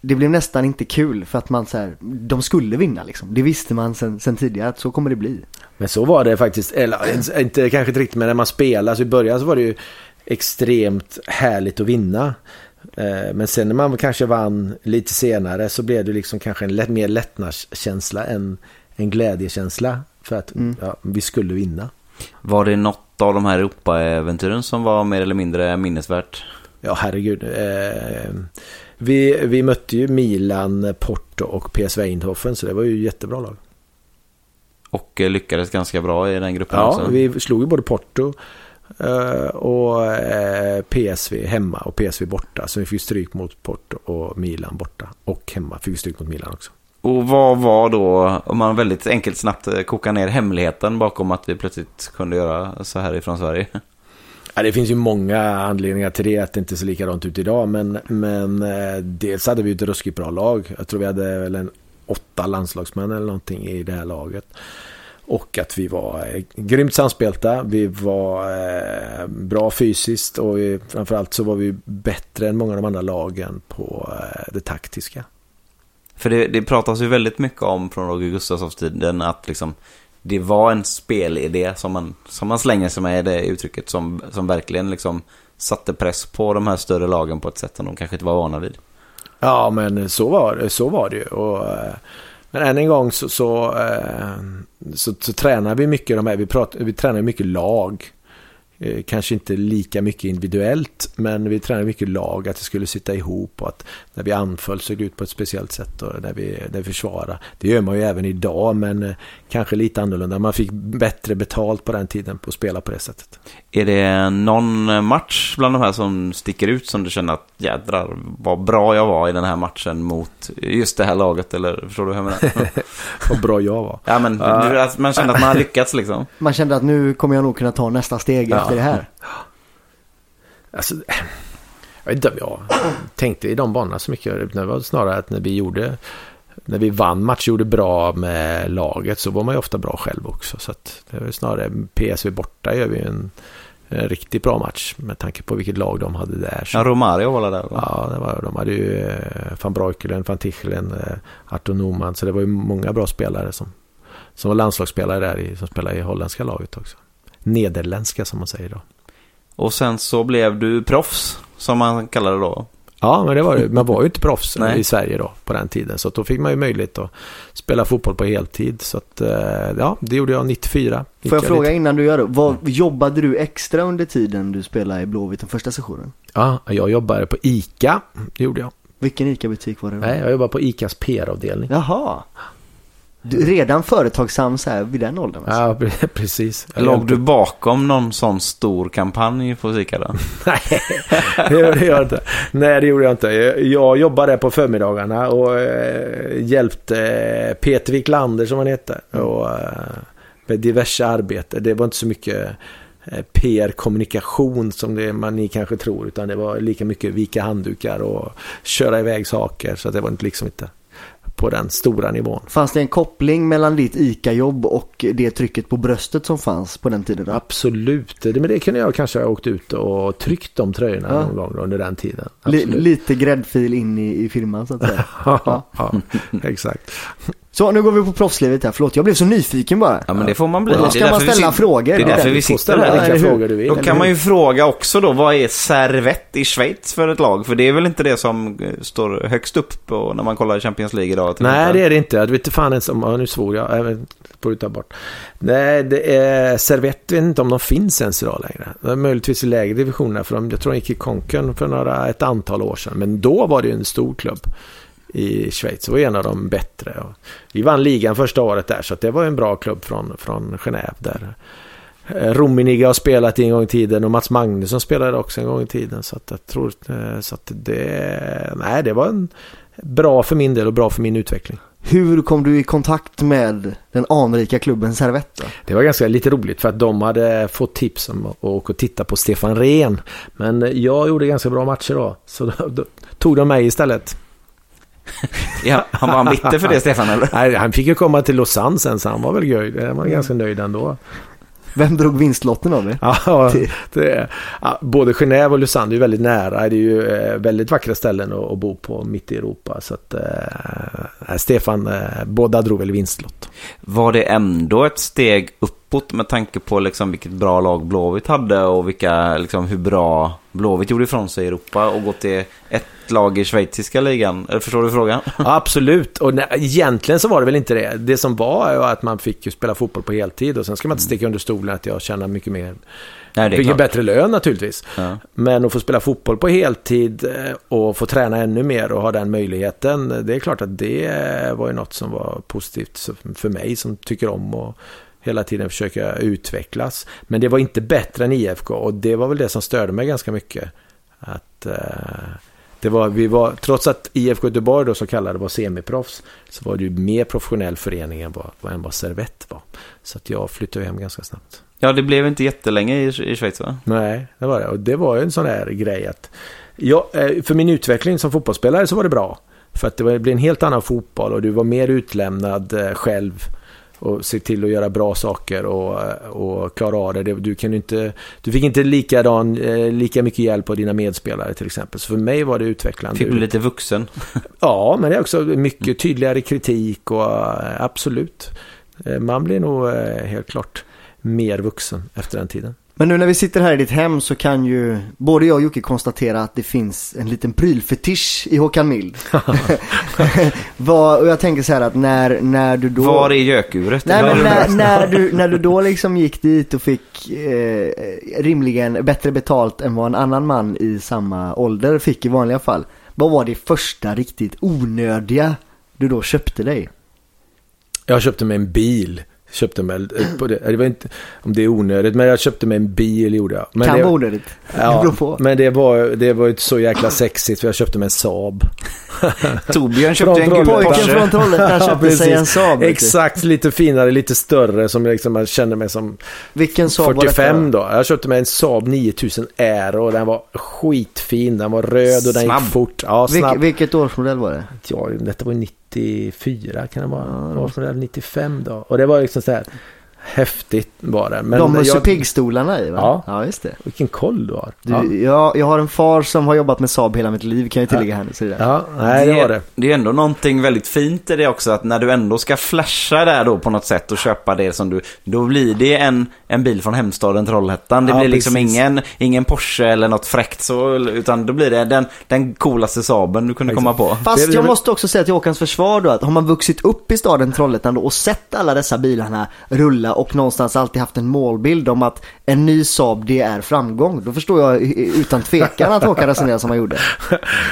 det blev nästan inte kul för att man så här, de skulle vinna liksom. Det visste man sen, sen tidigare att så kommer det bli. Men så var det faktiskt, eller inte kanske inte riktigt, men när man spelade så i början så var det ju extremt härligt att vinna. Eh, Men sen när man kanske vann lite senare så blev det liksom kanske en lätt, mer lättnadskänsla än en glädjekänsla. För att ja, vi skulle vinna. Var det något av de här Europa-äventyren som var mer eller mindre minnesvärt? Ja, herregud. Eh, vi, vi mötte ju Milan, Porto och PSV Eindhoven så det var ju jättebra lag. Och eh, lyckades ganska bra i den gruppen Ja, också. vi slog ju både Porto och eh, PSV hemma och PSV borta. Så vi fick stryk mot Porto och Milan borta. Och hemma fick vi stryk mot Milan också. Och vad var då, om man väldigt enkelt snabbt eh, kokar ner hemligheten bakom att vi plötsligt kunde göra så här ifrån Sverige? Ja, det finns ju många anledningar till det, att det inte ser likadant ut idag. Men, men eh, dels hade vi ett ruskigt bra lag. Jag tror vi hade väl en åtta landslagsmän eller någonting i det här laget. Och att vi var eh, grymt samspelta, vi var eh, bra fysiskt och vi, framförallt så var vi bättre än många av de andra lagen på eh, det taktiska. För det, det pratas ju väldigt mycket om från Roger Gustafssons-tiden att liksom det var en spelidé som man, som man slänger sig med i det uttrycket som, som verkligen liksom satte press på de här större lagen på ett sätt som de kanske inte var vana vid. Ja, men så var, så var det ju. Och, eh, men än en gång så, så, eh, så, så tränar vi mycket de här, vi, pratar, vi tränar mycket lag. Eh, kanske inte lika mycket individuellt, men vi tränade mycket lag, att det skulle sitta ihop och att när vi anföll såg det ut på ett speciellt sätt och när vi, när vi försvarade. Det gör man ju även idag, men eh, kanske lite annorlunda. Man fick bättre betalt på den tiden på att spela på det sättet. Är det någon match bland de här som sticker ut som du känner att jädrar vad bra jag var i den här matchen mot just det här laget? Eller förstår du hur jag menar? Vad bra jag var. Ja, men uh, man känner att man har lyckats liksom. Man kände att nu kommer jag nog kunna ta nästa steg ja. Efter det här. Alltså, jag vet inte om jag tänkte i de banorna så mycket. Det var snarare att när vi gjorde när vi vann match gjorde bra med laget så var man ju ofta bra själv också. Så att det var snarare PSV borta gör vi en, en riktigt bra match med tanke på vilket lag de hade där. Så. Ja, Romario var där? Va? Ja, det var, de hade ju eh, van Breukelen, van Tichelen, eh, Artur Noman. Så det var ju många bra spelare som, som var landslagsspelare där i, som spelade i holländska laget också. Nederländska som man säger då. Och sen så blev du proffs, som man kallar det då. Ja, men det var. Man var ju inte proffs i Sverige då på den tiden. Så då fick man ju möjlighet att spela fotboll på heltid. Så att, eh, ja, det gjorde jag 94. Får jag fråga lite. innan du gör det. Vad jobbade du extra under tiden du spelade i Blåvitt den första sessionen? Ja, jag jobbade på ICA. Det gjorde jag. Vilken ICA-butik var det? Då? Nej, jag jobbade på ICAs PR-avdelning. Jaha. Du, redan företagsam så här vid den åldern? Alltså. Ja, precis. Låg du bakom någon sån stor kampanj på Sika då? Nej, det gjorde jag inte. Nej, det gjorde jag inte. Jag jobbade på förmiddagarna och eh, hjälpte eh, Peter Wiklander som han hette. Mm. Och, eh, med diverse arbete. Det var inte så mycket PR-kommunikation som det man ni kanske tror. Utan det var lika mycket vika handdukar och köra iväg saker. Så det var inte liksom inte på den stora nivån. Fanns det en koppling mellan ditt ICA-jobb och det trycket på bröstet som fanns på den tiden? Då? Absolut, det, men det kunde jag kanske ha åkt ut och tryckt de tröjorna ja. någon gång under den tiden. lite gräddfil in i, i firman så att säga. ja, ja, exakt. Så nu går vi på proffslivet här, förlåt jag blev så nyfiken bara. Ja men det får man bli. då ska man ställa vi, frågor. Det är därför vi sitter här. Vilka frågor du vill, då kan man ju fråga också då, vad är servett i Schweiz för ett lag? För det är väl inte det som eh, står högst upp på, när man kollar Champions League idag? Nej det är det inte. Jag vet inte fan ens om, nu svor jag, jag får ta bort. Nej, det är, servett vet inte om de finns ens idag längre. Möjligtvis i lägre divisionerna, för de, jag tror de gick i konken för några, ett antal år sedan. Men då var det ju en stor klubb i Schweiz. Det var en av de bättre. vi vann ligan första året där så det var en bra klubb från, från Genève där. Eh, Rummenigge har spelat en gång i tiden och Mats Magnusson spelade också en gång i tiden. Så att jag tror eh, så att det, nej, det var en bra för min del och bra för min utveckling. Hur kom du i kontakt med den anrika klubben Servette? Det var ganska lite roligt för att de hade fått tips om att åka och titta på Stefan Rehn. Men jag gjorde ganska bra matcher då, så då, då tog de mig istället. Ja, han var han bitter för det, Stefan? Eller? Nej, han fick ju komma till Lausanne sen, så han var väl nöjd. Han var ganska nöjd ändå. Vem drog vinstlotten av det? Ja, det ja, både Genève och Lausanne är väldigt nära. Det är ju eh, väldigt vackra ställen att, att, bo på mitt i Europa. Så att, eh, Stefan, eh, båda drog väl vinstlott. Var det ändå ett steg uppåt med tanke på liksom vilket bra lag Blåvitt hade och vilka, liksom, hur bra Blåvitt gjorde ifrån sig i Europa och gått till ett lag i schweiziska ligan. Förstår du frågan? Ja, absolut. Och nej, egentligen så var det väl inte det. Det som var var att man fick ju spela fotboll på heltid och sen ska man inte sticka under stolen att jag tjänar mycket mer. Nej, det fick en bättre lön naturligtvis. Ja. Men att få spela fotboll på heltid eh, och få träna ännu mer och ha den möjligheten. Det är klart att det var ju något som var positivt för mig som tycker om att hela tiden försöka utvecklas. Men det var inte bättre än IFK och det var väl det som störde mig ganska mycket. Att eh, det var, vi var, trots att IFK Göteborg då så kallade var semiproffs så var det ju mer professionell förening än vad, än vad Servett var. Så att jag flyttade hem ganska snabbt. Ja, det blev inte jättelänge i, i Schweiz va? Nej, det var det. Och det var ju en sån här grej att jag, eh, för min utveckling som fotbollsspelare så var det bra. För att det blev en helt annan fotboll och du var mer utlämnad eh, själv och se till att göra bra saker och, och klara av det. Du, kan inte, du fick inte likadan, eh, lika mycket hjälp av dina medspelare till exempel. Så för mig var det utvecklande. Fick bli lite vuxen. Ja, men det är också mycket tydligare kritik och eh, absolut. Eh, Man blir nog helt klart mer vuxen efter den tiden. Men nu när vi sitter här i ditt hem så kan ju både jag och Jocke konstatera att det finns en liten prylfetisch i Håkan Mild. Vad, och jag tänker så här att när, när du då... Var är gökuret? Nej men när, när, du, när du då liksom gick dit och fick eh, rimligen bättre betalt än vad en annan man i samma ålder fick i vanliga fall. Vad var det första riktigt onödiga du då köpte dig? Jag köpte mig en bil. Köpte mig, eh, på det, det var inte om det är onödigt, men jag köpte mig en bil gjorde jag. Men kan det, vara onödigt. Det Ja, på. men det var, det var ju så jäkla sexigt för jag köpte mig en Saab. Torbjörn köpte en Från gul Trollhättan. Pojken från Trollhättan Ja, köpte sig en. Saab. Exakt, lite finare, lite större som liksom man kände mig som Vilken Saab var detta? 45 då. Jag köpte mig en Saab 9000 Aero och den var skitfin. Den var röd och den Snabb. gick fort. Ja, Vilk, snabb. vilket årsmodell var det? Ja, detta var ju 94 kan det vara. Årsmodell 95 då. Och det var liksom så här häftigt var det. Men De Musse Pigg-stolarna i va? Ja. ja just det. Vilken koll du har. Du, ja. jag, jag har en far som har jobbat med Saab hela mitt liv kan jag tillägga här nu. Så det ja, nej det var det. Det är ändå någonting väldigt fint i det också att när du ändå ska flasha där då på något sätt och köpa det som du, då blir det en, en bil från hemstaden Trollhättan. Det Ja, blir liksom precis. ingen, ingen Porsche eller något fräckt så, utan då blir det den, den coolaste Saaben du kunde komma på. Fast Det- jag det- måste också säga till Håkans försvar då att har man vuxit upp i staden Trollhättan då och sett alla dessa bilarna rulla och någonstans alltid haft en målbild om att en ny Saab det är framgång. Då förstår jag utan tvekan att Håkan resonerar som han gjorde.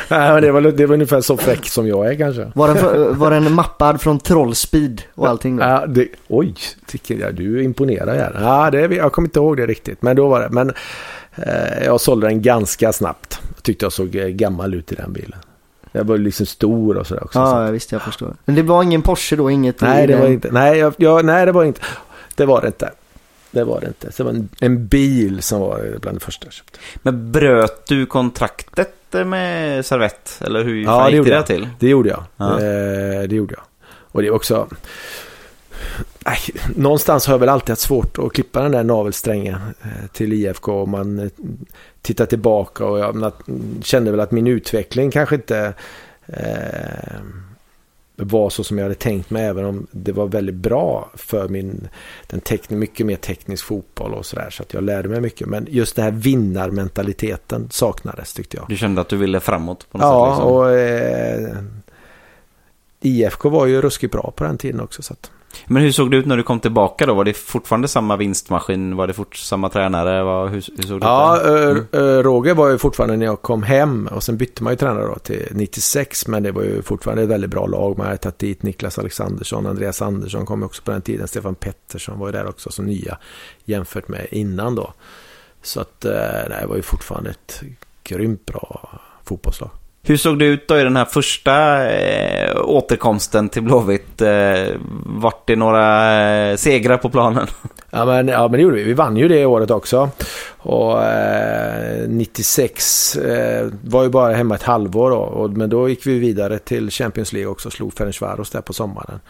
Nej, men det, var, det var ungefär så fräck som jag är kanske. Var den, var den mappad från Trollspeed och allting då? Ja, det, oj, tycker jag. Du imponerar här. Ja, det, jag kommer inte ihåg det riktigt. Men då var det. Men eh, jag sålde den ganska snabbt. Tyckte jag såg eh, gammal ut i den bilen. Jag var liksom stor och sådär också. så. Ja, ja, visst jag förstår. Men det var ingen Porsche då, inget Nej, det var inte. Nej, jag, jag, nej, det var inte. Det var det inte. Det var det inte. Så det var en, en bil som var bland det första jag köpte. Men bröt du kontraktet med Servett? Eller hur Ja, fan det gick det jag. till? Det gjorde jag. Ja. Eh, det gjorde jag. Och det är också... Nej, någonstans har jag väl alltid haft svårt att klippa den där navelsträngen eh, till IFK. Om man eh, tittar tillbaka och jag kände väl att min utveckling kanske inte eh, var så som jag hade tänkt mig. Även om det var väldigt bra för min, den tekn, mycket mer teknisk fotboll och sådär. Så att jag lärde mig mycket. Men just den här vinnarmentaliteten saknades tyckte jag. Du kände att du ville framåt på något Ja, sätt? Liksom. och eh, IFK var ju ruskigt bra på den tiden också. Så att, Men hur såg det ut när du kom tillbaka då? Var det fortfarande samma vinstmaskin? Var det fort samma tränare? Vad, hur, hur såg det ja, ut? ö, Roger var ju fortfarande när jag kom hem och sen bytte man ju tränare då till 96 men det var ju fortfarande ett väldigt bra lag. Man hade tagit dit Niklas Alexandersson, Andreas Andersson kom ju också på den tiden, Stefan Pettersson var ju där också som nya jämfört med innan då. Så att eh, det var ju fortfarande ett grymt bra fotbollslag. Hur såg det ut då i den här första eh, återkomsten till Blåvitt? Eh, vart det några eh, segrar på planen? Ja men, ja men det gjorde vi. Vi vann ju det året också. Och eh, 96 eh, var ju bara hemma ett halvår då. Och, men då gick vi vidare till Champions League också. Slog Ferencvaros där på sommaren.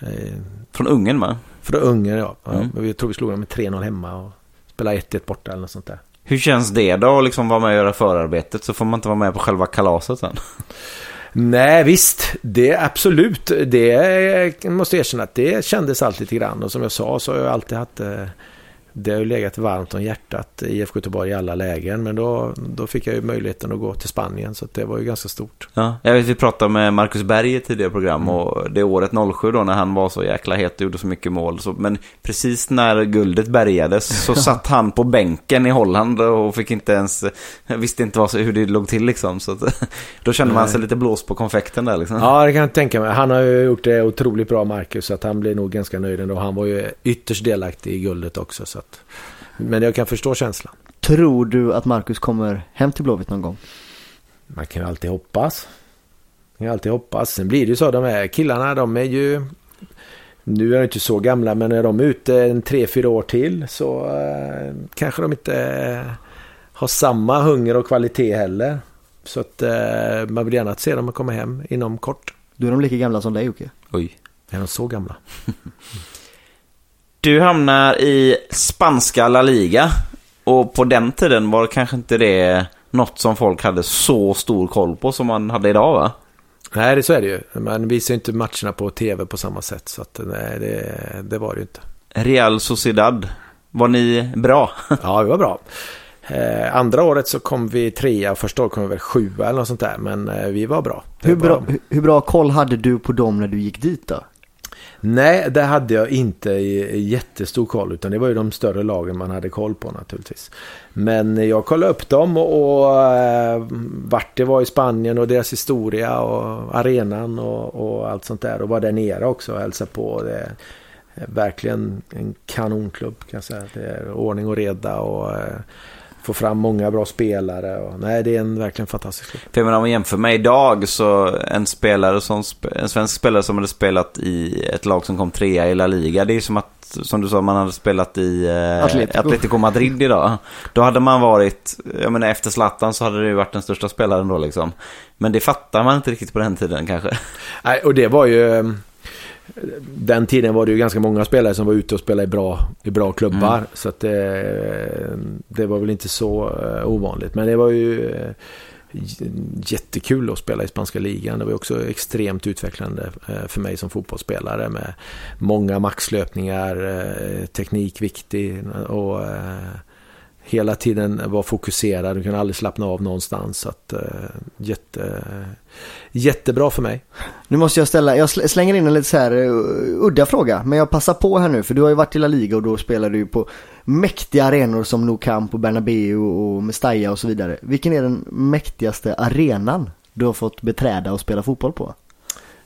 Eh, Från Ungern va? för Ungern ja. ja. Mm. Men Vi tror vi slog dem med 3-0 hemma och spelade 1-1 borta eller något sånt där. Hur känns det då att liksom vara med och göra förarbetet så får man inte vara med på själva kalaset sen? Nej visst, det är absolut. Det måste jag erkänna att det kändes alltid lite grann. Och som jag sa så har jag alltid haft eh, det har ju legat varmt om hjärtat IFK Göteborg i alla lägen. Men då, då fick jag ju möjligheten att gå till Spanien. Så det var ju ganska stort. Ja, jag vet vi pratade med Marcus Berg i tidigare program och det året 07 då när han var så jäkla het och gjorde så mycket mål. Så, men precis när guldet bärgades så satt han på bänken i Holland och fick inte ens, visste inte vad, hur det låg till liksom. Så att, då kände man sig lite blåst på konfekten där liksom. Ja, det kan jag tänka mig. Han har ju gjort det otroligt bra, Marcus. Så att han blir nog ganska nöjd ändå. Han var ju ytterst delaktig i guldet också. Så att, men jag kan förstå känslan. Tror du att Marcus kommer hem till Blåvitt någon gång? Man kan ju alltid hoppas. Man kan alltid hoppas. Sen blir det ju så. De här killarna, de är ju... Nu är de inte så gamla, men när de är ute en tre, fyra år till så eh, kanske de inte eh, har samma hunger och kvalitet heller. Så att eh, man vill gärna se dem komma hem inom kort. Då är de lika gamla som dig Jocke. Oj. Är de så gamla? Du hamnar i spanska La Liga. Och på den tiden var det kanske inte det något som folk hade så stor koll på som man hade idag va? Nej, det så är det ju. Man visar ju inte matcherna på tv på samma sätt. Så att, nej, det, det var det ju inte. Real Sociedad. Var ni bra? Ja, vi var bra. Eh, andra året så kom vi trea och första året kom vi väl sjua eller något sånt där. Men eh, vi var bra. Hur bra, hur bra koll hade du på dem när du gick dit då? Nej, det hade jag inte jättestor koll. Utan det var ju de större lagen man hade koll på naturligtvis. Men jag kollade upp dem och, och eh, vart det var i Spanien och deras historia och arenan och, och allt sånt där. Och var där nere också och hälsade på. Det är verkligen en kanonklubb kan jag säga. Det är ordning och reda och eh, få fram många bra spelare. Och, nej, det är en verkligen fantastisk klubb. För om man jämför med idag så en spelare som, en svensk spelare som hade spelat i ett lag som kom trea i La Liga. Det är som att, som du sa, man hade spelat i eh, Atletico. Atletico Madrid idag. Då hade man varit, jag menar efter Zlatan så hade det ju varit den största spelaren då liksom. Men det fattar man inte riktigt på den tiden kanske. Nej, och det var ju... eh, Den tiden var det ju ganska många spelare som var ute och spelade i bra, i bra klubbar. Så att det, det var väl inte så eh, ovanligt. Men det var ju eh, jättekul att spela i spanska ligan. Det var också extremt utvecklande eh, för mig som fotbollsspelare med många maxlöpningar, eh, teknik viktig och eh, hela tiden vara fokuserad. Du kan aldrig slappna av någonstans. Så att, eh, jätte, jättebra för mig. Nu måste jag ställa, jag sl- slänger in en lite så här uh, udda fråga, men jag passar på här nu för du har ju varit i La Liga och då spelar du på mäktiga arenor som Nou Camp och Bernabéu och Mestalla och så vidare. Vilken är den mäktigaste arenan du har fått beträda och spela fotboll på?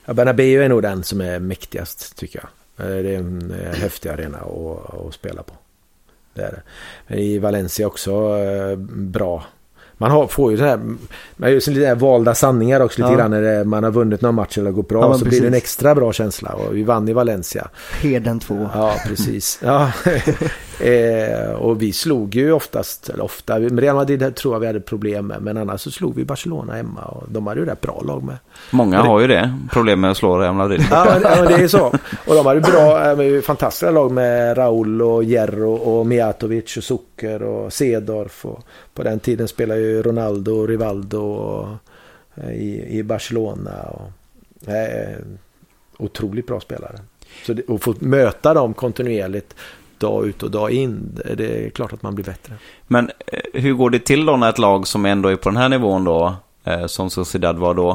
Ja, Bernabéu är nog den som är mäktigast tycker jag. Eh, Det är en eh, häftig arena att, att spela på. Det är i Valencia också eh, bra. Man har, får ju så här, man sån lite här valda sanningar också lite Ja. grann när man har vunnit någon match eller gått bra. Ja, så blir det en precis. extra bra känsla och vi vann i Valencia. Heden 2. Ja, precis. Ja. Eh, och vi slog ju oftast, eller ofta, Real Madrid tror jag vi hade problem med. Men annars så slog vi Barcelona hemma och de hade ju rätt bra lag med. Många har ju det, problem med att slå Real Madrid. Ja, men- ja, men det är så. Och de hade bra, men fantastiska lag med Raul och Jerro och Mijatovic och Zucker och Sedorf. Och på den tiden spelade ju Ronaldo och Rivaldo eh, i, i Barcelona. Och, eh, otroligt bra spelare. Så det, och få möta dem kontinuerligt dag ut och dag in, det- är klart att man blir bättre. Men eh, hur går det till då när ett lag som ändå är på den här nivån då, eh, som Sociedad var då,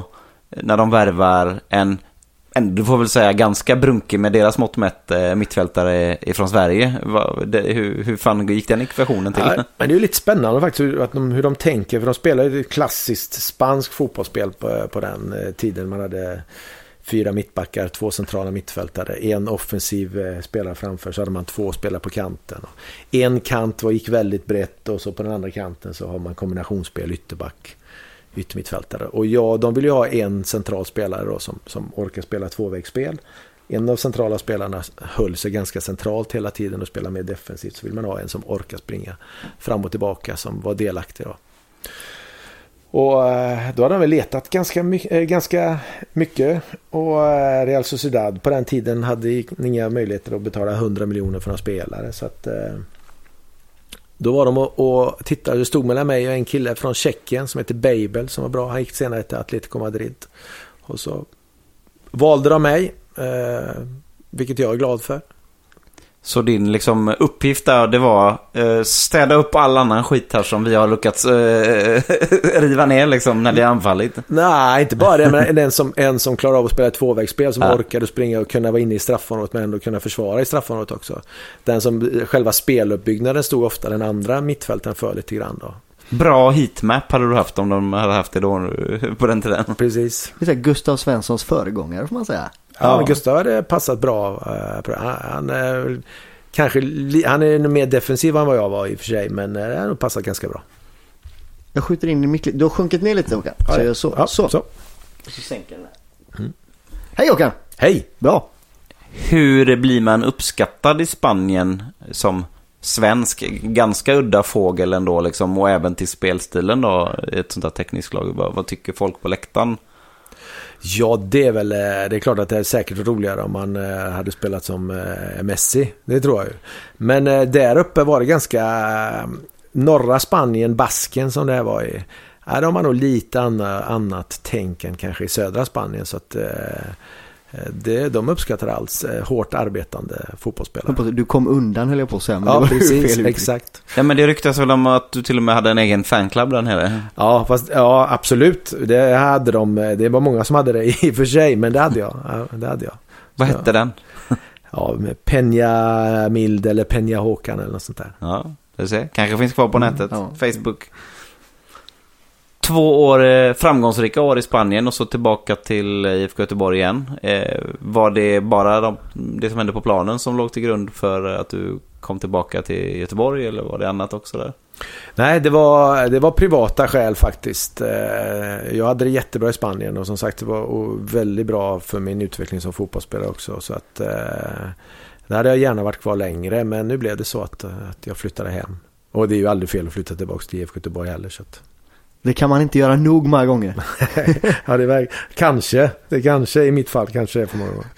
eh, när de värvar en, en du får väl säga ganska brunkig med deras mått mätt mittfältare ifrån Sverige. Hur, hur fan gick den ekvationen till? Ja, men det är ju lite spännande faktiskt hur, att de, hur de tänker. För de spelade ju ett klassiskt spanskt fotbollsspel på, på den tiden. Man hade fyra mittbackar, två centrala mittfältare, en offensiv eh, spelare framför. Så hade man två spelare på kanten. En kant var, gick väldigt brett och så på den andra kanten så har man kombinationsspel, ytterback, yttermittfältare. Och ja, de vill ju ha en central spelare då som, som orkar spela tvåvägsspel. En av centrala spelarna höll sig ganska centralt hela tiden och spelade mer defensivt. Så vill man ha en som orkar springa fram och tillbaka som var delaktig. Då. Och eh, då hade de väl letat ganska, my- eh, ganska mycket. Och eh, Real Sociedad på den tiden hade inga möjligheter att betala 100 miljoner för några spelare. Så att, då var de och, och tittade. Det stod mellan mig och en kille från Tjeckien som heter Babel som var bra. Han gick senare till Atletico Madrid. Och så valde de mig. Vilket jag är glad för. Så din liksom uppgift där, det var eh, städa upp all annan skit här som vi har lyckats eh, riva ner liksom när det har anfallit. Nej, inte bara det, men en som, en som klarar av att spela ett tvåvägsspel som Ja. orkade springa och kunna vara inne i straffområdet men ändå kunna försvara i straffområdet också. Den som, själva speluppbyggnaden stod ofta den andra mittfälten för lite grann då. Bra heatmap hade du haft om de hade haft det då eh, på den tiden. Precis. Det är Gustav Svenssons föregångare får man säga. Ja, men Gustav hade passat bra. eh, på det. Han, han, är väl kanske, han är nog mer defensiv än vad jag var i och för sig, men eh, det har nog passat ganska bra. Jag skjuter in i mitt... Du har sjunkit ner lite Håkan. Så jag gör så. Ja, så. så. så sänker den där. Hej Håkan! Hej! Bra! Hur blir man uppskattad i Spanien som svensk? Ganska udda fågel ändå liksom och även till spelstilen då i ett sånt här tekniskt lag. Vad, vad tycker folk på läktaren? Ja, det är väl, eh, det är klart att det är säkert roligare om man eh, hade spelat som eh, Messi. Det tror jag ju. Men där uppe var det ganska norra Spanien, Basken som det här var i. Där har man nog lite annat tänk än kanske i södra Spanien. Så att det, de uppskattar alls hårt arbetande fotbollsspelare. Du kom undan höll jag på att säga. Ja, precis. Exakt. Ja, men det ryktas väl om att du till och med hade en egen fanclub där nere? Ja, fast, ja, absolut. Det hade de. Det var många som hade det i och för sig, men det hade jag. Ja, det hade jag. Vad hette den? Ja, Penja Mild eller Penja Håkan eller något sånt där. Ja, det ser. Kanske finns kvar på nätet. Mm, ja. Facebook två år, eh, framgångsrika år i Spanien och så tillbaka till IFK Göteborg igen. Eh, var det bara de, det som hände på planen som låg till grund för att du kom tillbaka till Göteborg eller var det annat också där? Nej, det var, det var privata skäl faktiskt. Eh, jag hade det jättebra i Spanien och som sagt det var väldigt bra för min utveckling som fotbollsspelare också. Så att, eh, där hade jag gärna varit kvar längre men nu blev det så att, att jag flyttade hem. Och det är ju aldrig fel att flytta tillbaka till IFK Göteborg heller. Så att... Det kan man inte göra nog många gånger. ja, det är kanske. Det kanske i mitt fall kanske är för många gånger.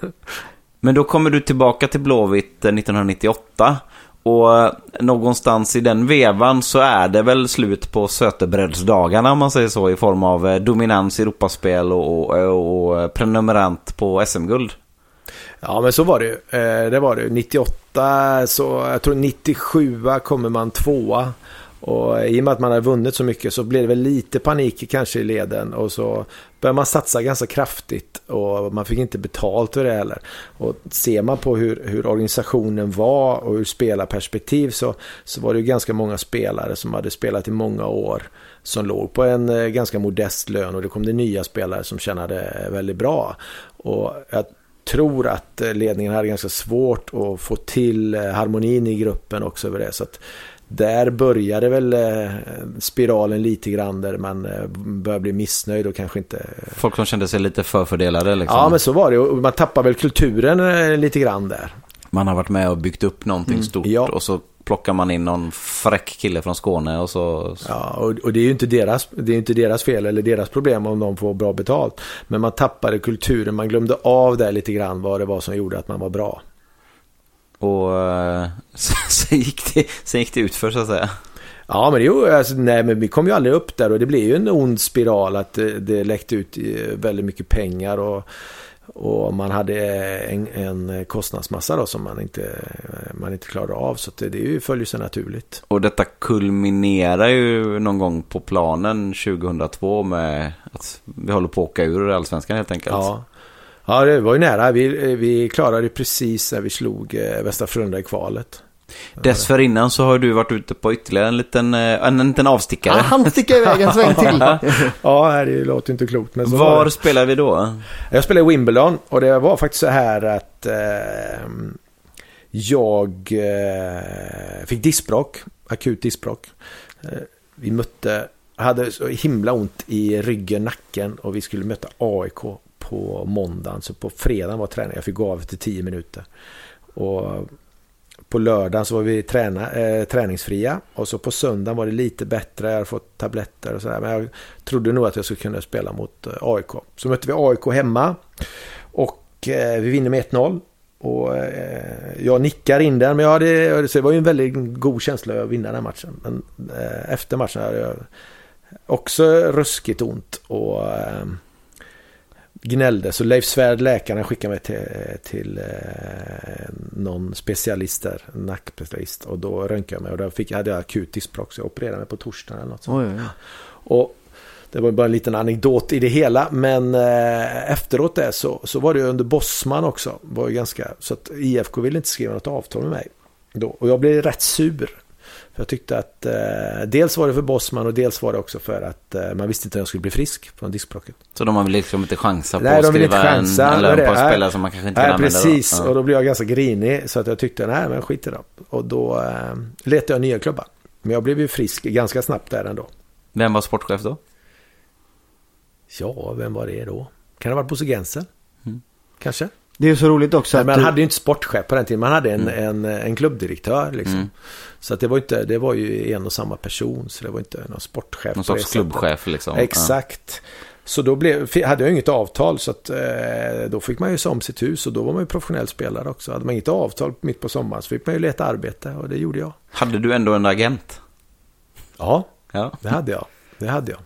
Men då kommer du tillbaka till Blåvitt 1998. Eh, och eh, någonstans i den vevan så är det väl slut på sötebreddsdagarna om man säger så i form av eh, dominans i Europaspel och, och, och prenumerant på SM-guld. Ja men så var det ju. Det var det 98 så jag tror 97 kommer man tvåa. Och i och med att man har vunnit så mycket så blir det väl lite panik kanske i leden och så börjar man satsa ganska kraftigt och man fick inte betalt för det heller. Och ser man på hur, hur organisationen var och ur spelarperspektiv så, så var det ju ganska många spelare som hade spelat i många år som låg på en eh, ganska modest lön och det kom det nya spelare som tjänade väldigt bra. Och jag tror att eh, ledningen hade ganska svårt att få till eh, harmonin i gruppen också över det. Så att där började väl eh, spiralen lite grann där man eh, började bli missnöjd och kanske inte... Folk som kände sig lite förfördelade liksom. Ja men så var det och man tappar väl kulturen eh, lite grann där. Man har varit med och byggt upp någonting mm, stort ja. och så plockar man in någon fräck kille från Skåne och så... Ja, och, och, det är ju inte deras, det är inte deras fel eller deras problem om de får bra betalt. Men man tappade kulturen, man glömde av det lite grann vad det var som gjorde att man var bra. Och eh, sen, gick det, sen gick det ut för så att säga. Ja, men, jo, alltså, nej, men vi kom ju aldrig upp där och det blev ju en ond spiral att det, det läckte ut väldigt mycket pengar och, och man hade en, en kostnadsmassa då som man inte, man inte klarade av. Så det, det följer sig naturligt. Och detta kulminerar ju någon gång på planen 2002 med att vi håller på att åka ur allsvenskan helt enkelt. Ja. Ja, det var ju nära. Vi, vi klarade precis när vi slog eh, Västra Frölunda i kvalet. Dessförinnan så har du varit ute på ytterligare en liten, eh, en, en liten avstickare. Ah, han sticker iväg en sväng till. ja, det låter inte klokt. Men så Var spelar vi då? Jag spelade i Wimbledon och det var faktiskt så här att eh, jag eh, fick diskbråck, akut diskbråck. Eh, vi mötte, hade så himla ont i ryggen, nacken och vi skulle möta AIK på måndagen. Så på fredagen var träningen. Jag fick gå av efter tio minuter. Och på lördagen så var vi träna, eh, träningsfria. Och så på söndagen var det lite bättre. Jag hade fått tabletter och sådär. Men jag trodde nog att jag skulle kunna spela mot eh, AIK. Så mötte vi AIK hemma. Och eh, vi vinner med 1-0. Och eh, jag nickar in den. Men jag hade, så det var ju en väldigt god känsla att vinna den matchen. Men eh, efter matchen hade jag också ruskigt ont. Och eh, gnällde. Så Leif Svärd, läkaren, skickade mig till, till eh, någon specialist där, nackspecialist. Och då röntgade jag mig och då fick, hade jag akut diskbråck så jag opererade mig på torsdagen eller något sånt. Oj, oj. Och det var bara en liten anekdot i det hela. Men eh, efteråt det så, så var det under Bosman också. Var ju ganska, så att IFK ville inte skriva något avtal med mig. Då. Och jag blev rätt sur. För jag tyckte att eh, dels var det för Bosman och dels var det också för att eh, man visste inte att jag skulle bli frisk från diskbråcket. Så de vill liksom inte chansa på nej, att skriva chansa, en, en lön på en spelare som man kanske inte nej, kan använda? Precis, då. Och då blev jag ganska grinig så att jag tyckte nej men skit i det. Och då eh, letade jag nya klubbar. Men jag blev ju frisk ganska snabbt där ändå. Vem var sportchef då? Ja, vem var det då? Kan det ha varit Bosse Genser? Mm. Kanske? Det är så roligt också att Man du... hade ju inte sportchef på den tiden. Man hade en, mm. en, en klubbdirektör liksom. Mm. Så att det var inte, det var ju en och samma person. Så det var inte någon sportchef. Någon sorts klubbchef liksom. Exakt. Så då blev, hade jag inget avtal så att, eh, då fick man ju se om sitt hus och då var man ju professionell spelare också. Hade man inget avtal mitt på sommaren så fick man ju leta arbete och det gjorde jag. Hade du ändå en agent? Ja, Ja. det hade jag. Det hade jag.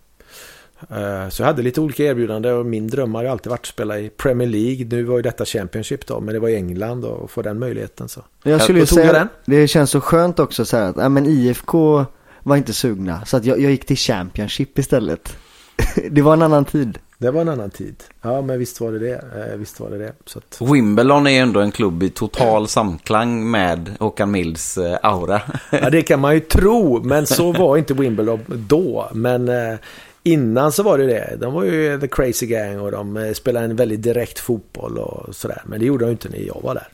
Eh, Så jag hade lite olika erbjudanden och min dröm har ju alltid varit att spela i Premier League. Nu var ju detta Championship då, men det var i England och få den möjligheten så. Jag skulle ju tog jag säga, den. det känns så skönt också så här att, ja men IFK var inte sugna. Så att jag, jag gick till Championship istället. det var en annan tid. Det var en annan tid. Ja, men visst var det det. Eh, Visst var det det. Så att, Wimbledon är ändå en klubb i total samklang med Håkan Milds eh, aura. ja, det kan man ju tro, men så var inte Wimbledon då. Men eh, innan så var det det. De var ju the crazy gang och de eh, spelade en väldigt direkt fotboll och sådär. Men det gjorde de inte när jag var där.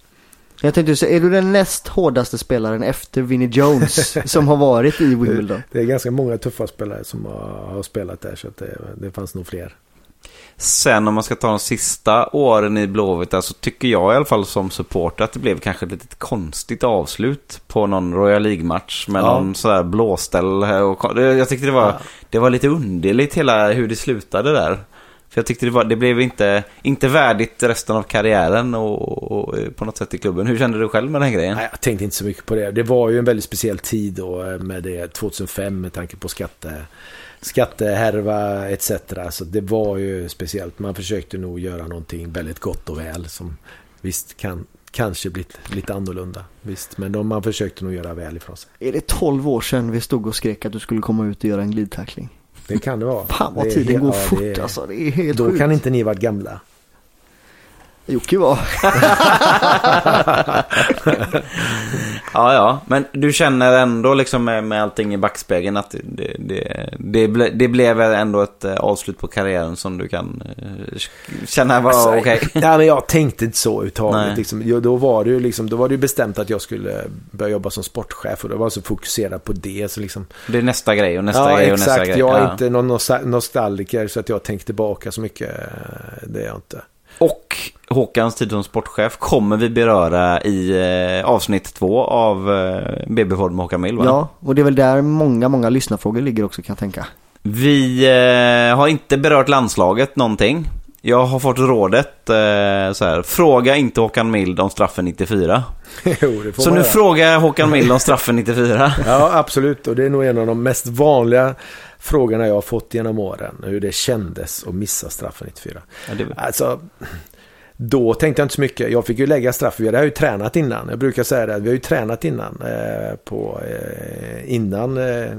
Jag tänkte så är du den näst hårdaste spelaren efter Vinnie Jones som har varit i Wimbledon? Det är ganska många tuffa spelare som har, har spelat där, så det, det fanns nog fler. Sen om man ska ta de sista åren i Blåvitt så tycker jag i alla fall som supporter att det blev kanske ett litet konstigt avslut på någon Royal League-match med Ja. någon sådär blåställ. Och, jag tyckte det var, Ja. det var lite underligt hela hur det slutade där. För jag tyckte det, var, det blev inte, inte värdigt resten av karriären och, och, och på något sätt i klubben. Hur kände du själv med den här grejen? Nej, jag tänkte inte så mycket på det. Det var ju en väldigt speciell tid då eh, med det 2005 med tanke på skatte, skattehärva etc. Så det var ju speciellt. Man försökte nog göra någonting väldigt gott och väl som visst kan kanske blivit lite annorlunda. Visst, men de, man försökte nog göra väl ifrån sig. Är det 12 år sedan vi stod och skrek att du skulle komma ut och göra en glidtackling? Det kan det vara. Fan vad tiden går ja, fort det är- alltså. Det är helt Då sjukt. kan inte ni varit gamla. Jocke var. Ja, ja. Men du känner ändå liksom med, med allting i backspegeln att det, det, det, ble, det blev ändå ett eh, avslut på karriären som du kan eh, känna var Alltså, okej. Nej, men jag tänkte inte så överhuvudtaget. Liksom, då, var det ju liksom, då var det bestämt att jag skulle börja jobba som sportchef och då var jag så fokuserad på det. Så liksom, Det är nästa grej och nästa ja, grej och exakt. nästa grej. Jag är Ja. inte någon nostal- nostalgiker så att jag tänker tillbaka så mycket. Det är jag inte. Och Håkans tid som sportchef kommer vi beröra i eh, avsnitt två av eh, BB-podd med Håkan Mild va? Ja, och det är väl där många, många lyssnarfrågor ligger också kan jag tänka. Vi eh, har inte berört landslaget någonting. Jag har fått rådet eh, så här, fråga inte Håkan Mild om straffen 94. jo, det får Så man nu göra. frågar jag Håkan Mild om straffen 94. Ja, absolut. Och det är nog en av de mest vanliga frågorna jag har fått genom åren. Hur det kändes att missa straffen 94. Ja, det, Alltså, då tänkte jag inte så mycket. Jag fick ju lägga straff. Vi hade ju tränat innan. Jag brukar säga det. Vi har ju tränat innan. Eh, på, eh, innan eh,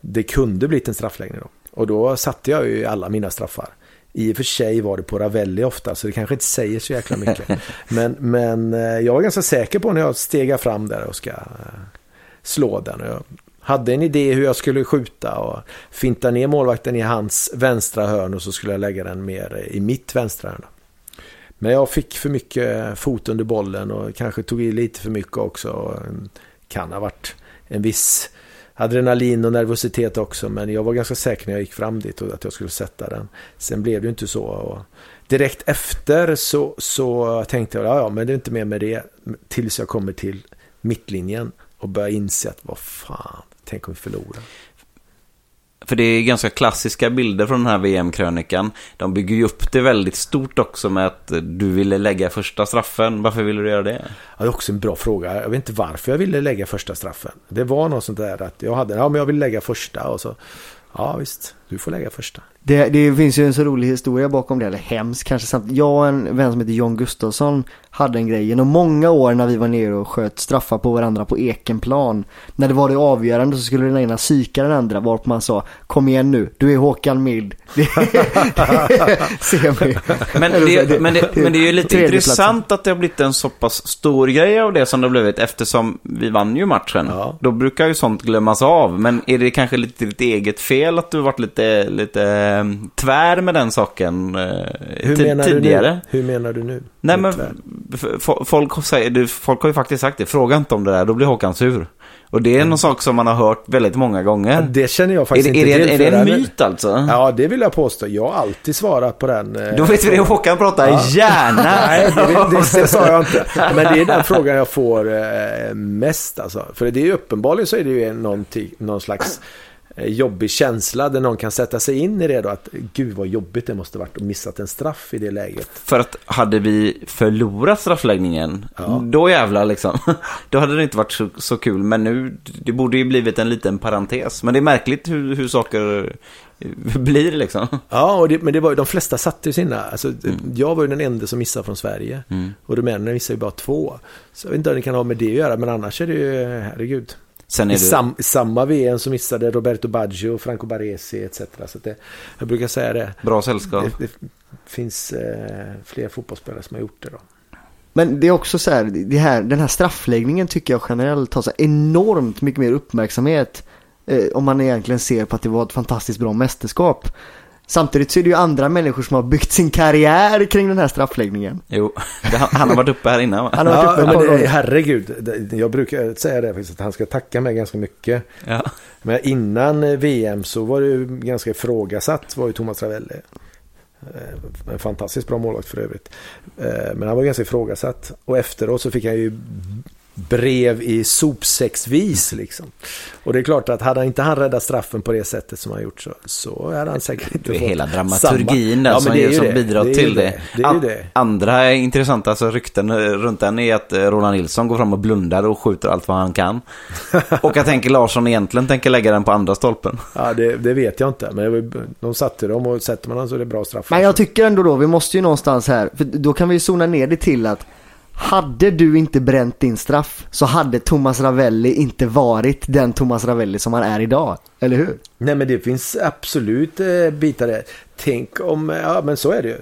det kunde blivit en straffläggning. Då. Och då satte jag ju alla mina straffar. I och för sig var det på Ravelli ofta, så det kanske inte säger så jäkla mycket. men, men eh, jag var ganska säker på när jag stegar fram där och ska eh, slå den. Och jag hade en idé hur jag skulle skjuta och finta ner målvakten i hans vänstra hörn och så skulle jag lägga den mer i mitt vänstra hörn. Men jag fick för mycket fot under bollen och kanske tog i lite för mycket också. Kan ha varit en viss adrenalin och nervositet också. Men jag var ganska säker när jag gick fram dit och att jag skulle sätta den. Sen blev det ju inte så. Och direkt efter så, så tänkte jag, ja, ja men det är inte mer med det. Tills jag kommer till mittlinjen och börjar inse att vad fan, tänk om vi förlorar. för det är ganska klassiska bilder från den här VM-krönikan. De bygger ju upp det väldigt stort också med att du ville lägga första straffen. Varför ville du göra det? Ja, det är också en bra fråga. Jag vet inte varför jag ville lägga första straffen. Det var något sånt där att jag hade, ja men jag vill lägga första och så, ja visst, du får lägga första. Det, det finns ju en så rolig historia bakom det, eller hemskt kanske. Samt jag och en vän som heter John Gustafsson hade en grej genom många år när vi var nere och sköt straffar på varandra på Ekenplan. När det var det avgörande så skulle den ena psyka den andra varpå man sa Kom igen nu, du är Håkan Mild. Det, semi. Men det, men, det, men det är ju lite intressant att det har blivit en så pass stor grej av det som det har blivit eftersom vi vann ju matchen. Ja. Då brukar ju sånt glömmas av. Men är det kanske lite ditt eget fel att du varit lite, lite eh, tvär med den saken eh, Hur menar tidigare? du nu? Hur menar du nu? Nej men folk, säger, folk har ju faktiskt sagt det, fråga inte om det där, då blir Håkan sur. Och det är någon sak som man har hört väldigt många gånger. Det känner jag är, faktiskt det, är, inte det, till. är det en myt alltså? Ja, det vill jag påstå. Jag har alltid svarat på den. eh, Då vet vi det, Håkan pratar gärna. Nej, det, det, det sa jag inte. Men det är den frågan jag får eh, mest alltså. För det är ju uppenbarligen så är det ju någon slags jobbig känsla där någon kan sätta sig in i det då. Att gud vad jobbigt det måste varit att missat en straff i det läget. För att hade vi förlorat straffläggningen, Ja. då jävlar liksom. Då hade det inte varit så, så kul. Men nu, det borde ju blivit en liten parentes. Men det är märkligt hur, hur saker eh, blir liksom. Ja, det, men det var ju, de flesta satte ju sina. Alltså, Jag var ju den enda som missade från Sverige. Och rumänerna missade ju bara två. Så jag vet inte om det kan ha med det att göra, men annars är det ju, herregud. Sen är I, det... sam, I samma VM så missade Roberto Baggio, Franco Baresi etc. Så att det, jag brukar säga det. Bra sällskap. Det, det finns eh, fler fotbollsspelare som har gjort det då. Men det är också så här, det här, den här straffläggningen tycker jag generellt har så enormt mycket mer uppmärksamhet. Eh, om man egentligen ser på att det var ett fantastiskt bra mästerskap. Samtidigt så är det ju andra människor som har byggt sin karriär kring den här straffläggningen. Jo, han, har varit uppe här innan va? Han har varit Ja, uppe ett men herregud, jag brukar säga det faktiskt att han ska tacka mig ganska mycket. Ja. Men innan eh, VM så var det ju ganska ifrågasatt var ju Thomas Ravelli. Eh, En fantastiskt bra målvakt för övrigt. Eh, Men han var ganska ifrågasatt. Och efteråt så fick han ju brev i sopsäcksvis liksom. Och det är klart att hade inte han räddat straffen på det sättet som han gjort så, så hade han säkert inte Det är fått hela dramaturgin samma- där Ja, som, det ju som det. bidrar Det är ju till det. det. Det är ju An- det. Andra intressanta alltså, rykten eh, runt den är att eh, Roland Nilsson går fram och blundar och skjuter allt vad han kan. och att Henke Larsson egentligen tänker lägga den på andra stolpen. Ja, det, det vet jag inte. Men ju- de satte dem och sätter man den så är det bra straff. Men jag tycker ändå då, vi måste ju någonstans här, för då kan vi zona ner det till att hade du inte bränt din straff så hade Thomas Ravelli inte varit den Thomas Ravelli som han är idag. Eller hur? Nej men det finns absolut eh, bitar där. Tänk om, ja men så är det ju.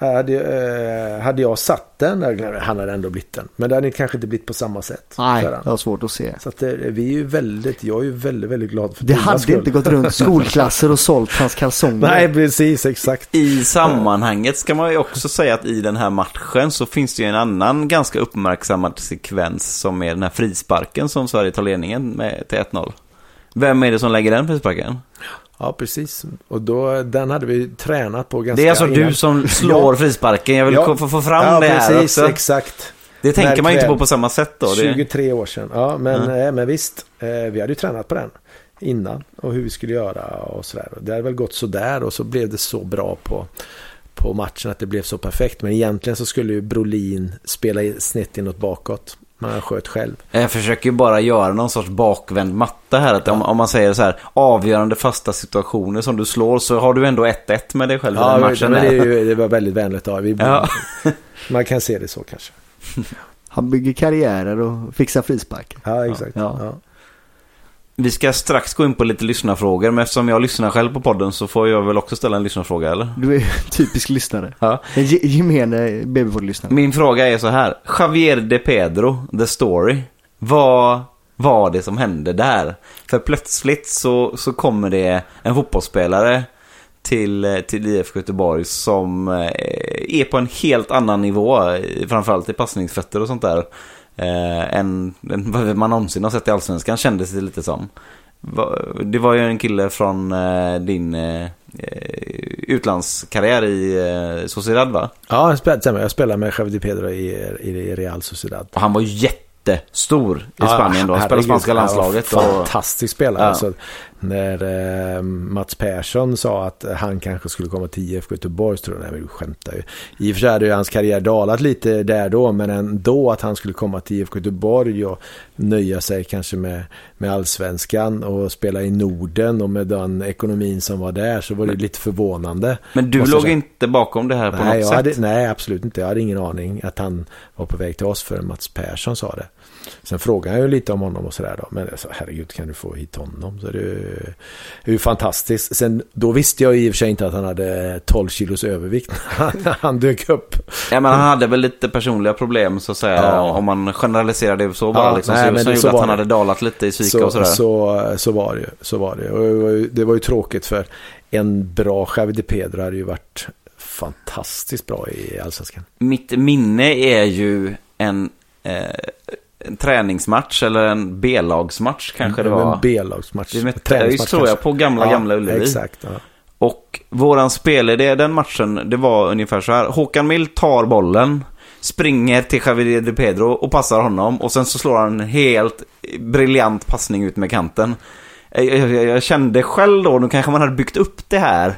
Hade, eh, hade jag satt den, eller, han hade ändå blivit den. Men det hade kanske inte blivit på samma sätt. Nej, han. har svårt att se. Så att eh, vi är ju väldigt, jag är ju väldigt, väldigt glad för Det hade skull. inte gått runt skolklasser och sålt hans kalsonger. Nej precis, exakt. I sammanhanget ska man ju också säga att i den här matchen så finns det ju en annan ganska uppmärksammad sekvens som är den här frisparken som Sverige tar ledningen med till 1-0. Vem är det som lägger den frisparken? Ja precis. Och då, den hade vi tränat på ganska Det är alltså innan. du som slår Ja. frisparken. Jag vill Ja. få, fram ja, det här precis, också. exakt. Det tänker När man ju inte på på samma sätt då. Det... 23 år sedan. Ja, men, Ja. eh, men visst. Eh, vi hade ju tränat på den innan. Och hur vi skulle göra och sådär. Det hade väl gått sådär och så blev det så bra på, på matchen att det blev så perfekt. Men egentligen så skulle ju Brolin spela snett inåt bakåt. Men han sköt själv. Jag försöker ju bara göra någon sorts bakvänd matta här. Att om, om man säger så här, avgörande fasta situationer som du slår så har du ändå 1-1 med dig själv i Ja, den men matchen. det, där. ju, det var väldigt vänligt av Ja. Man kan se det så kanske. Han bygger karriärer och fixar frispark. Ja, exakt. Ja. Ja. Vi ska strax gå in på lite lyssnarfrågor, men eftersom jag lyssnar själv på podden så får jag väl också ställa en lyssnarfråga, eller? Du är typisk lyssnare. Ja. En ge- gemene BB-podd-lyssnare. Min fråga är så här. Javier de Pedro, The Story. Vad var det som hände där? För plötsligt så, så kommer det en fotbollsspelare till, till IFK Göteborg som eh, är på en helt annan nivå, framförallt i passningsfötter och sånt där, eh, än, vad man någonsin har sett i Allsvenskan kändes det lite som. Det var ju en kille från eh, din eh, utlandskarriär i eh, Sociedad va? Ja, jag spelade, jag spelade med Javier Pedro i, i Real Sociedad. Och han var jättestor i Ja, Spanien då. Han spelade spanska landslaget. Och, Fantastisk spelare. Ja. Så när eh, Mats Persson sa att han kanske skulle komma till IFK Göteborg så tror jag, nej men du skämtar ju. I och för sig hade ju hans karriär dalat lite där då, men ändå att han skulle komma till IFK Göteborg och nöja sig kanske med, med allsvenskan och spela i Norden och med den ekonomin som var där så var det lite förvånande. men du låg inte bakom det här på Nej, något sätt? hade, nej, absolut inte. Jag hade ingen aning att han var på väg till oss förrän Mats Persson sa det. Sen frågade jag ju lite om honom och sådär då. Men jag sa, herregud, kan du få hit honom? Så det är ju, fantastiskt. Sen, då visste jag i och för sig inte att han hade 12 kilos övervikt när han dök upp. Ja, men han hade väl lite personliga problem så att säga. Ja. Om man generaliserar det så bara. Ja, liksom, nej, så, men som gjorde att han det. hade dalat lite i psyke Så, och sådär. så, så var det ju. Så var det. Och det, var ju, det var ju tråkigt för en bra Javi de Pedro hade ju varit fantastiskt bra i Allsvenskan. Mitt minne är ju en, eh, en träningsmatch eller en B-lagsmatch kanske det var. En B-lagsmatch. Vi mötte ÖIS tror jag på gamla, gamla Ullevi. Exakt. Ja. Och våran spelidé den matchen, det var ungefär så här. Håkan Mild tar bollen, springer till Javier de Pedro och passar honom. Och sen så slår han en helt briljant passning ut med kanten. jag, jag, jag kände själv då, nu kanske man hade byggt upp det här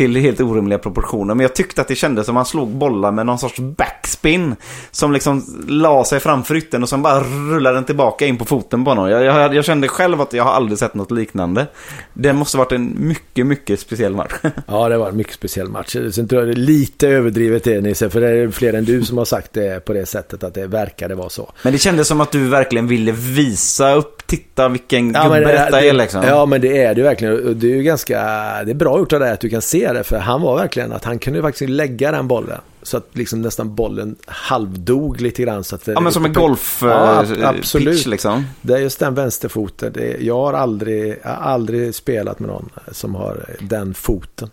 till helt orimliga proportioner. Men jag tyckte att det kändes som att man slog bollar med någon sorts backspin. Som liksom la sig framför ytten och sen bara rullade den tillbaka in på foten på någon. Jag, jag, jag kände själv att jag har aldrig sett något liknande. Det måste varit en mycket, mycket speciell match. Ja, det var en mycket speciell match. Sen tror jag det är lite överdrivet det Nisse, för det är fler än du som har sagt det på det sättet att det verkade vara så. Men det kändes som att du verkligen ville visa upp, titta vilken Ja, gubbe men detta det, är liksom. Ja, men det är det ju verkligen. Det är ju ganska, det är bra gjort av dig att du kan se det, för han var verkligen att han kunde faktiskt lägga den bollen. Så att liksom nästan bollen halvdog lite grann. Så att Ja, men som en golf Ja, eh, absolut. pitch liksom. Det är just den vänsterfoten. Jag, har aldrig, jag har aldrig spelat med någon som har den foten.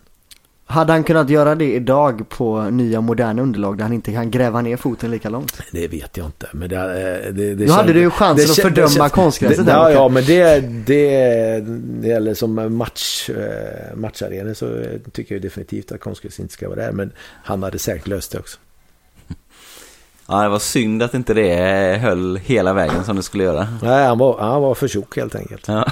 Hade han kunnat göra det idag på nya moderna underlag där han inte kan gräva ner foten lika långt? Det vet jag inte. Men det, eh, det, det Då hade du ju chansen det att fördöma känns- konstgräset det, Ja, ja, men det, det, det gäller som match, eh, matcharenor så tycker jag definitivt att konstgräs inte ska vara där. Men han hade säkert löst det också. Ja, det var synd att inte det höll hela vägen som det skulle göra. Nej, han var, han var för tjock helt enkelt. Ja.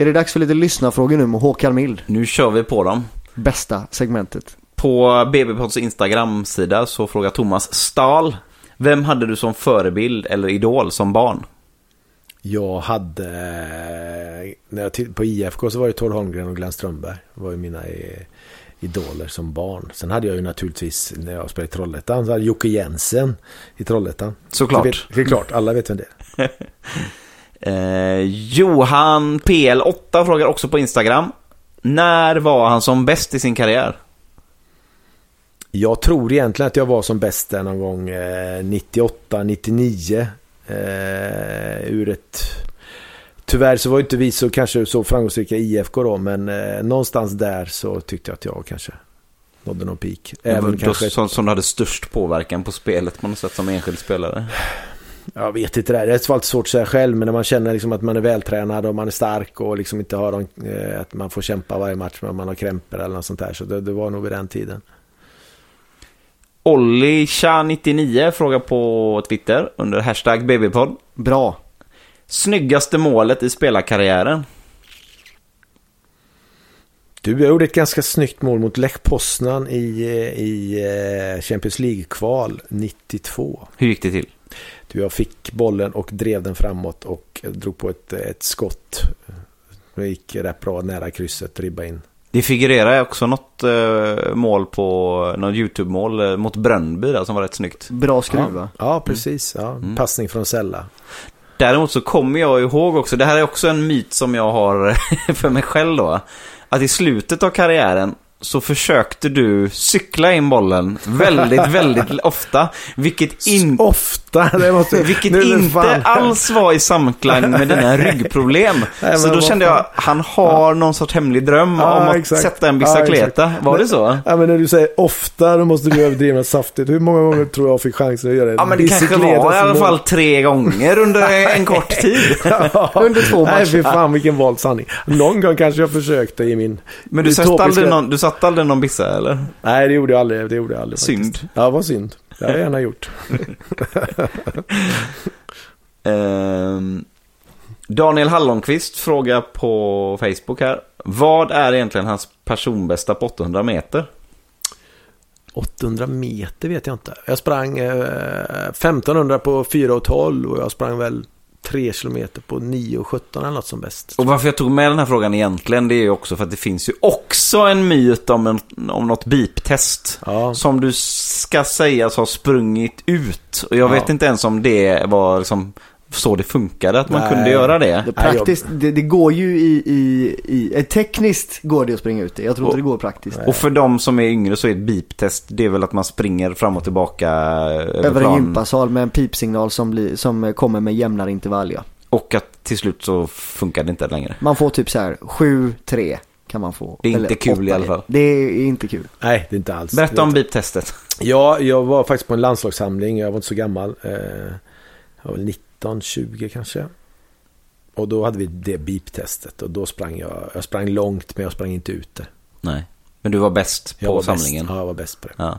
Är det dags för lite lyssnarfrågor nu med Håkan Mild? Nu kör vi på dem. Bästa segmentet. På BB-pods Instagram-sida så frågar Thomas Stahl. Vem hade du som förebild eller idol som barn? Jag hade, eh, när jag på IFK så var det Tor Holmgren och Glenn Strömberg. Det var ju mina eh, idoler som barn. Sen hade jag ju naturligtvis, när jag spelade i Trollhättan, så hade Jocke Jensen i Trollhättan. Såklart. Det, vet, det är klart, alla vet vem det är. Eh, Johan PL8 frågar också på Instagram. När var han som bäst i sin karriär? Jag tror egentligen att jag var som bäst där någon gång eh, 98, 99. Eh, ur ett... Tyvärr så var inte vi så kanske så framgångsrika i IFK då, men eh, någonstans där så tyckte jag att jag kanske nådde någon peak. Även kanske... som, som hade störst påverkan på spelet på något sätt som enskild spelare. Jag vet inte det. där. Det är alltid svårt att säga själv, men när man känner liksom att man är vältränad och man är stark och liksom inte har de, eh, att man får kämpa varje match men man har krämpor eller något sånt där. Så det, det var nog vid den tiden. Olli Cha99 frågar på Twitter under hashtag BB-podd. Bra. Snyggaste målet i spelarkarriären? Du jag gjorde ett ganska snyggt mål mot Lech Poznan i, eh, i eh, Champions League-kval 92. Hur gick det till? Du, jag fick bollen och drev den framåt och drog på ett, ett skott. Det gick rätt bra nära krysset, ribba in. Det figurerar också något eh, mål på, något YouTube-mål eh, mot Brönnby där som var rätt snyggt. Bra skruv Ja, va? ja precis. Ja. Passning från Sälla. Däremot så kommer jag ihåg också, det här är också en myt som jag har för mig själv då. Att i slutet av karriären så försökte du cykla in bollen väldigt, väldigt ofta. Vilket inte Ofta! Det måste, Vilket nu det inte fan- alls var i samklang med dina ryggproblem. Nej, så då kände jag, han har någon sorts hemlig dröm Ja, om att exakt. sätta en bicicleta. exakt. var det Men- så? Ja, men när du säger ofta, då måste du överdriva saftigt. Hur många gånger tror jag fick chansen att göra det? Ja, men det kanske var i alla fall tre gånger under en kort tid. Ja. Under två Nej, fy matcher. fan vilken vald sanning. Någon gång kanske jag försökte i min Men du satte aldrig någon, du satte aldrig någon bissa, eller? Nej, det gjorde jag aldrig. Det gjorde jag aldrig Synd. Faktiskt. Ja, vad synd. Det hade jag gärna gjort. Ehm, Daniel Hallonqvist frågar på Facebook här. Vad är egentligen hans personbästa på 800 meter? 800 meter vet jag inte. Jag sprang eh, 1500 på 4,12 och jag sprang väl 3 kilometer på 9,17 eller något som bäst. Och varför jag tog med den här frågan egentligen, det är ju också för att det finns ju också en myt om, en, om något beep-test. Ja. Som du ska sägas ha sprungit ut. Och jag Ja. vet inte ens om det var liksom så det funkade, att man Nej. kunde göra det. Det, praktiskt, det, det går ju i, i, i eh, tekniskt går det att springa ut det. Jag tror inte det går praktiskt. Och för de som är yngre så är ett beep-test, det är väl att man springer fram och tillbaka över, Över en gympasal med en pipsignal som, blir, som kommer med jämnare intervall ja. Och att till slut så funkar det inte längre. Man får typ så här 7-3 kan man få. Det är inte Eller kul i alla fall. Det är inte kul. Nej, det är inte alls. Berätta om beep-testet. Ja, jag var faktiskt på en landslagssamling. Jag var inte så gammal. Eh, jag var väl 19, 20 kanske. Och då hade vi det beep-testet. Och då sprang jag. Jag sprang långt, men jag sprang inte ute. Nej. Men du var bäst Jag på var samlingen. Bäst. Ja, jag var bäst på det. Ja.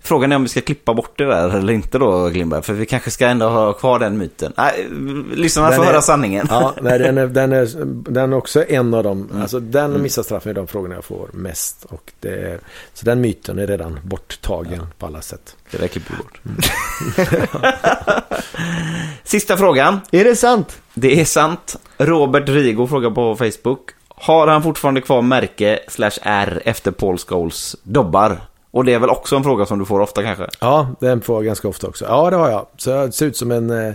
Frågan är om vi ska klippa bort det där eller inte då, Glimberg. För vi kanske ska ändå ha kvar den myten. Nej, lyssnarna får är- höra sanningen. Ja, nej, den, är, den, är, den är också en av dem. Alltså den och missa straffen är de frågorna jag får mest. Och det så den myten är redan borttagen på alla sätt. Det där klipper vi bort. Sista frågan. Är det sant? Det är sant. Robert Rigo frågar på Facebook. Har han fortfarande kvar märke slash R efter Paul Scholes dobbar? Och det är väl också en fråga som du får ofta kanske? Ja, den får jag ganska ofta också. Ja, det har jag. Så jag ser ut som en eh,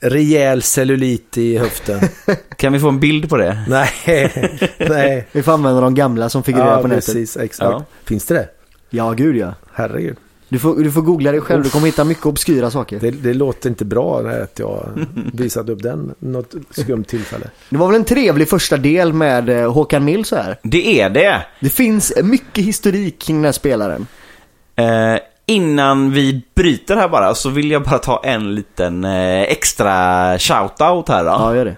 rejäl cellulit i höften. Kan vi få en bild på det? nej, nej. Vi får använda de gamla som figurerar Ja, på nätet. precis. Exakt. Ja. Finns det det? Ja, gud ja. Herregud. Du får, du får googla det själv, du kommer hitta mycket obskyra saker. Det, det låter inte bra när att jag visat upp den något skumt tillfälle. Det var väl en trevlig första del med eh, Håkan Mild så här. Det är det! Det finns mycket historik kring den här spelaren. Eh, innan vi bryter här bara så vill jag bara ta en liten eh, extra shoutout här då. Ja, gör det.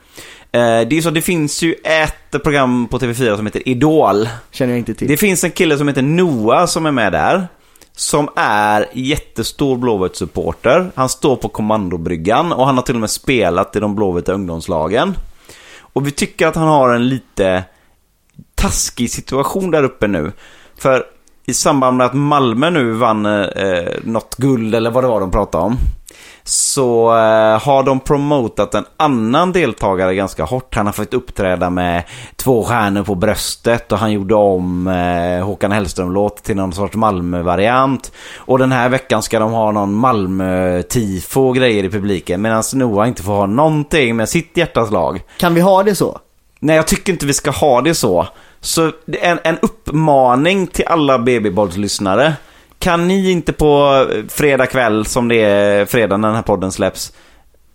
Eh, det är så, det finns ju ett program på TV4 som heter Idol. Känner jag inte till. Det finns en kille som heter Noah som är med där. Som är jättestor Blåvitt-supporter. Han står på kommandobryggan och han har till och med spelat i de blåvita ungdomslagen. Och vi tycker att han har en lite taskig situation där uppe nu. För i samband med att Malmö nu vann eh, något guld eller vad det var de pratade om. Så eh, har de promotat en annan deltagare ganska hårt. Han har fått uppträda med två stjärnor på bröstet och han gjorde om eh, Håkan Hellström-låt till någon sorts Malmö-variant. Och den här veckan ska de ha någon Malmö-tifo och grejer i publiken. Medan Noah inte får ha någonting med sitt hjärtas lag. Kan vi ha det så? Nej, jag tycker inte vi ska ha det så. Så en, en uppmaning till alla BB-bollslyssnare. Kan ni inte på eh, fredag kväll, som det är fredag när den här podden släpps,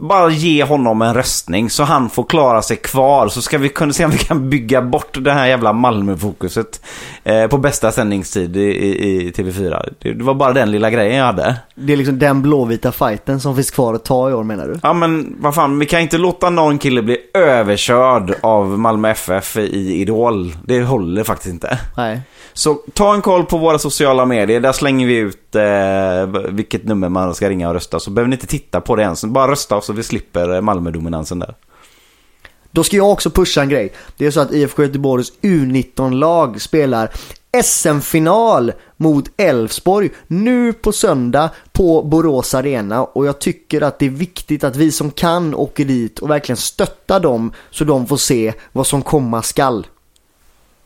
bara ge honom en röstning så han får klara sig kvar. Så ska vi kunna se om vi kan bygga bort det här jävla Malmö-fokuset eh, på bästa sändningstid i, i, i TV4. Det, det var bara den lilla grejen jag hade. Det är liksom den blåvita fighten som finns kvar att ta i år menar du? Ja men vad fan, vi kan inte låta någon kille bli överkörd av Malmö FF i Idol. Det håller faktiskt inte. Nej. Så ta en koll på våra sociala medier. Där slänger vi ut eh, vilket nummer man ska ringa och rösta. Så behöver ni inte titta på det ens. Bara rösta så vi slipper eh, Malmö-dominansen där. Då ska jag också pusha en grej. Det är så att IFK Göteborgs U19-lag spelar SM-final mot Elfsborg nu på söndag på Borås Arena och jag tycker att det är viktigt att vi som kan åker dit och verkligen stöttar dem så de får se vad som komma skall.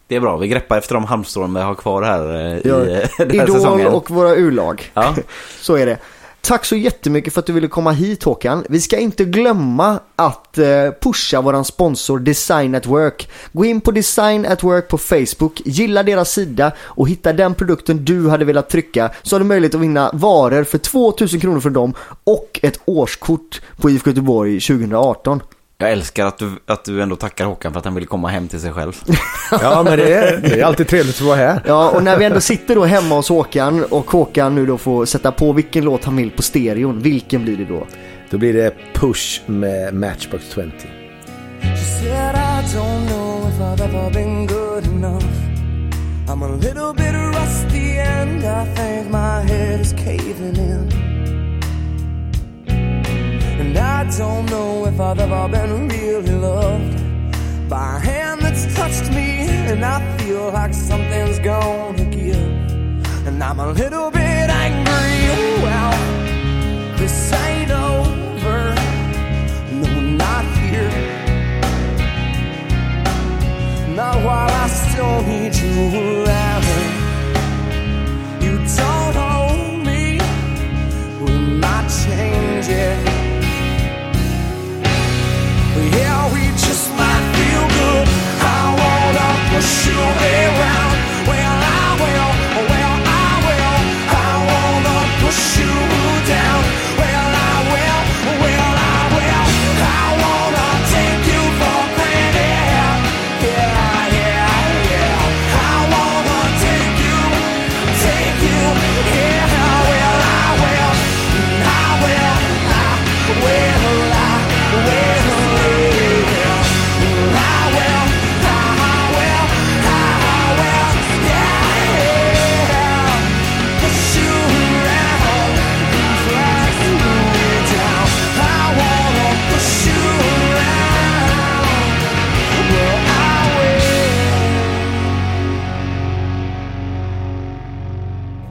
Det är bra. Vi greppar efter de halmstrån vi har kvar här eh, i Ja, den här Idol säsongen. och våra U-lag. Ja. Så är det. Tack så jättemycket för att du ville komma hit Håkan. Vi ska inte glömma att eh, pusha våran sponsor Design at Work. Gå in på Design at Work på Facebook, gilla deras sida och hitta den produkten du hade velat trycka så har du möjlighet att vinna varor för 2000 kronor från dem och ett årskort på IFK Göteborg 2018. Jag älskar att du, att du ändå tackar Håkan för att han ville komma hem till sig själv. Ja, men det är, det är alltid trevligt att vara här. Ja, och när vi ändå sitter då hemma hos Håkan och Håkan nu då får sätta på vilken låt han vill på stereon, vilken blir det då? Då blir det Push med Matchbox 20. She said, I don't know if I've ever been good enough. I'm a little bit rusty and I think my head is caving in. And I don't know if I've ever been really loved by a hand that's touched me. And I feel like something's gonna give. And I'm a little bit angry. Well, this ain't over. No, not here. Not while I still need you around. You don't hold me. We might change it. Yeah, we just might feel good. I wanna push you around.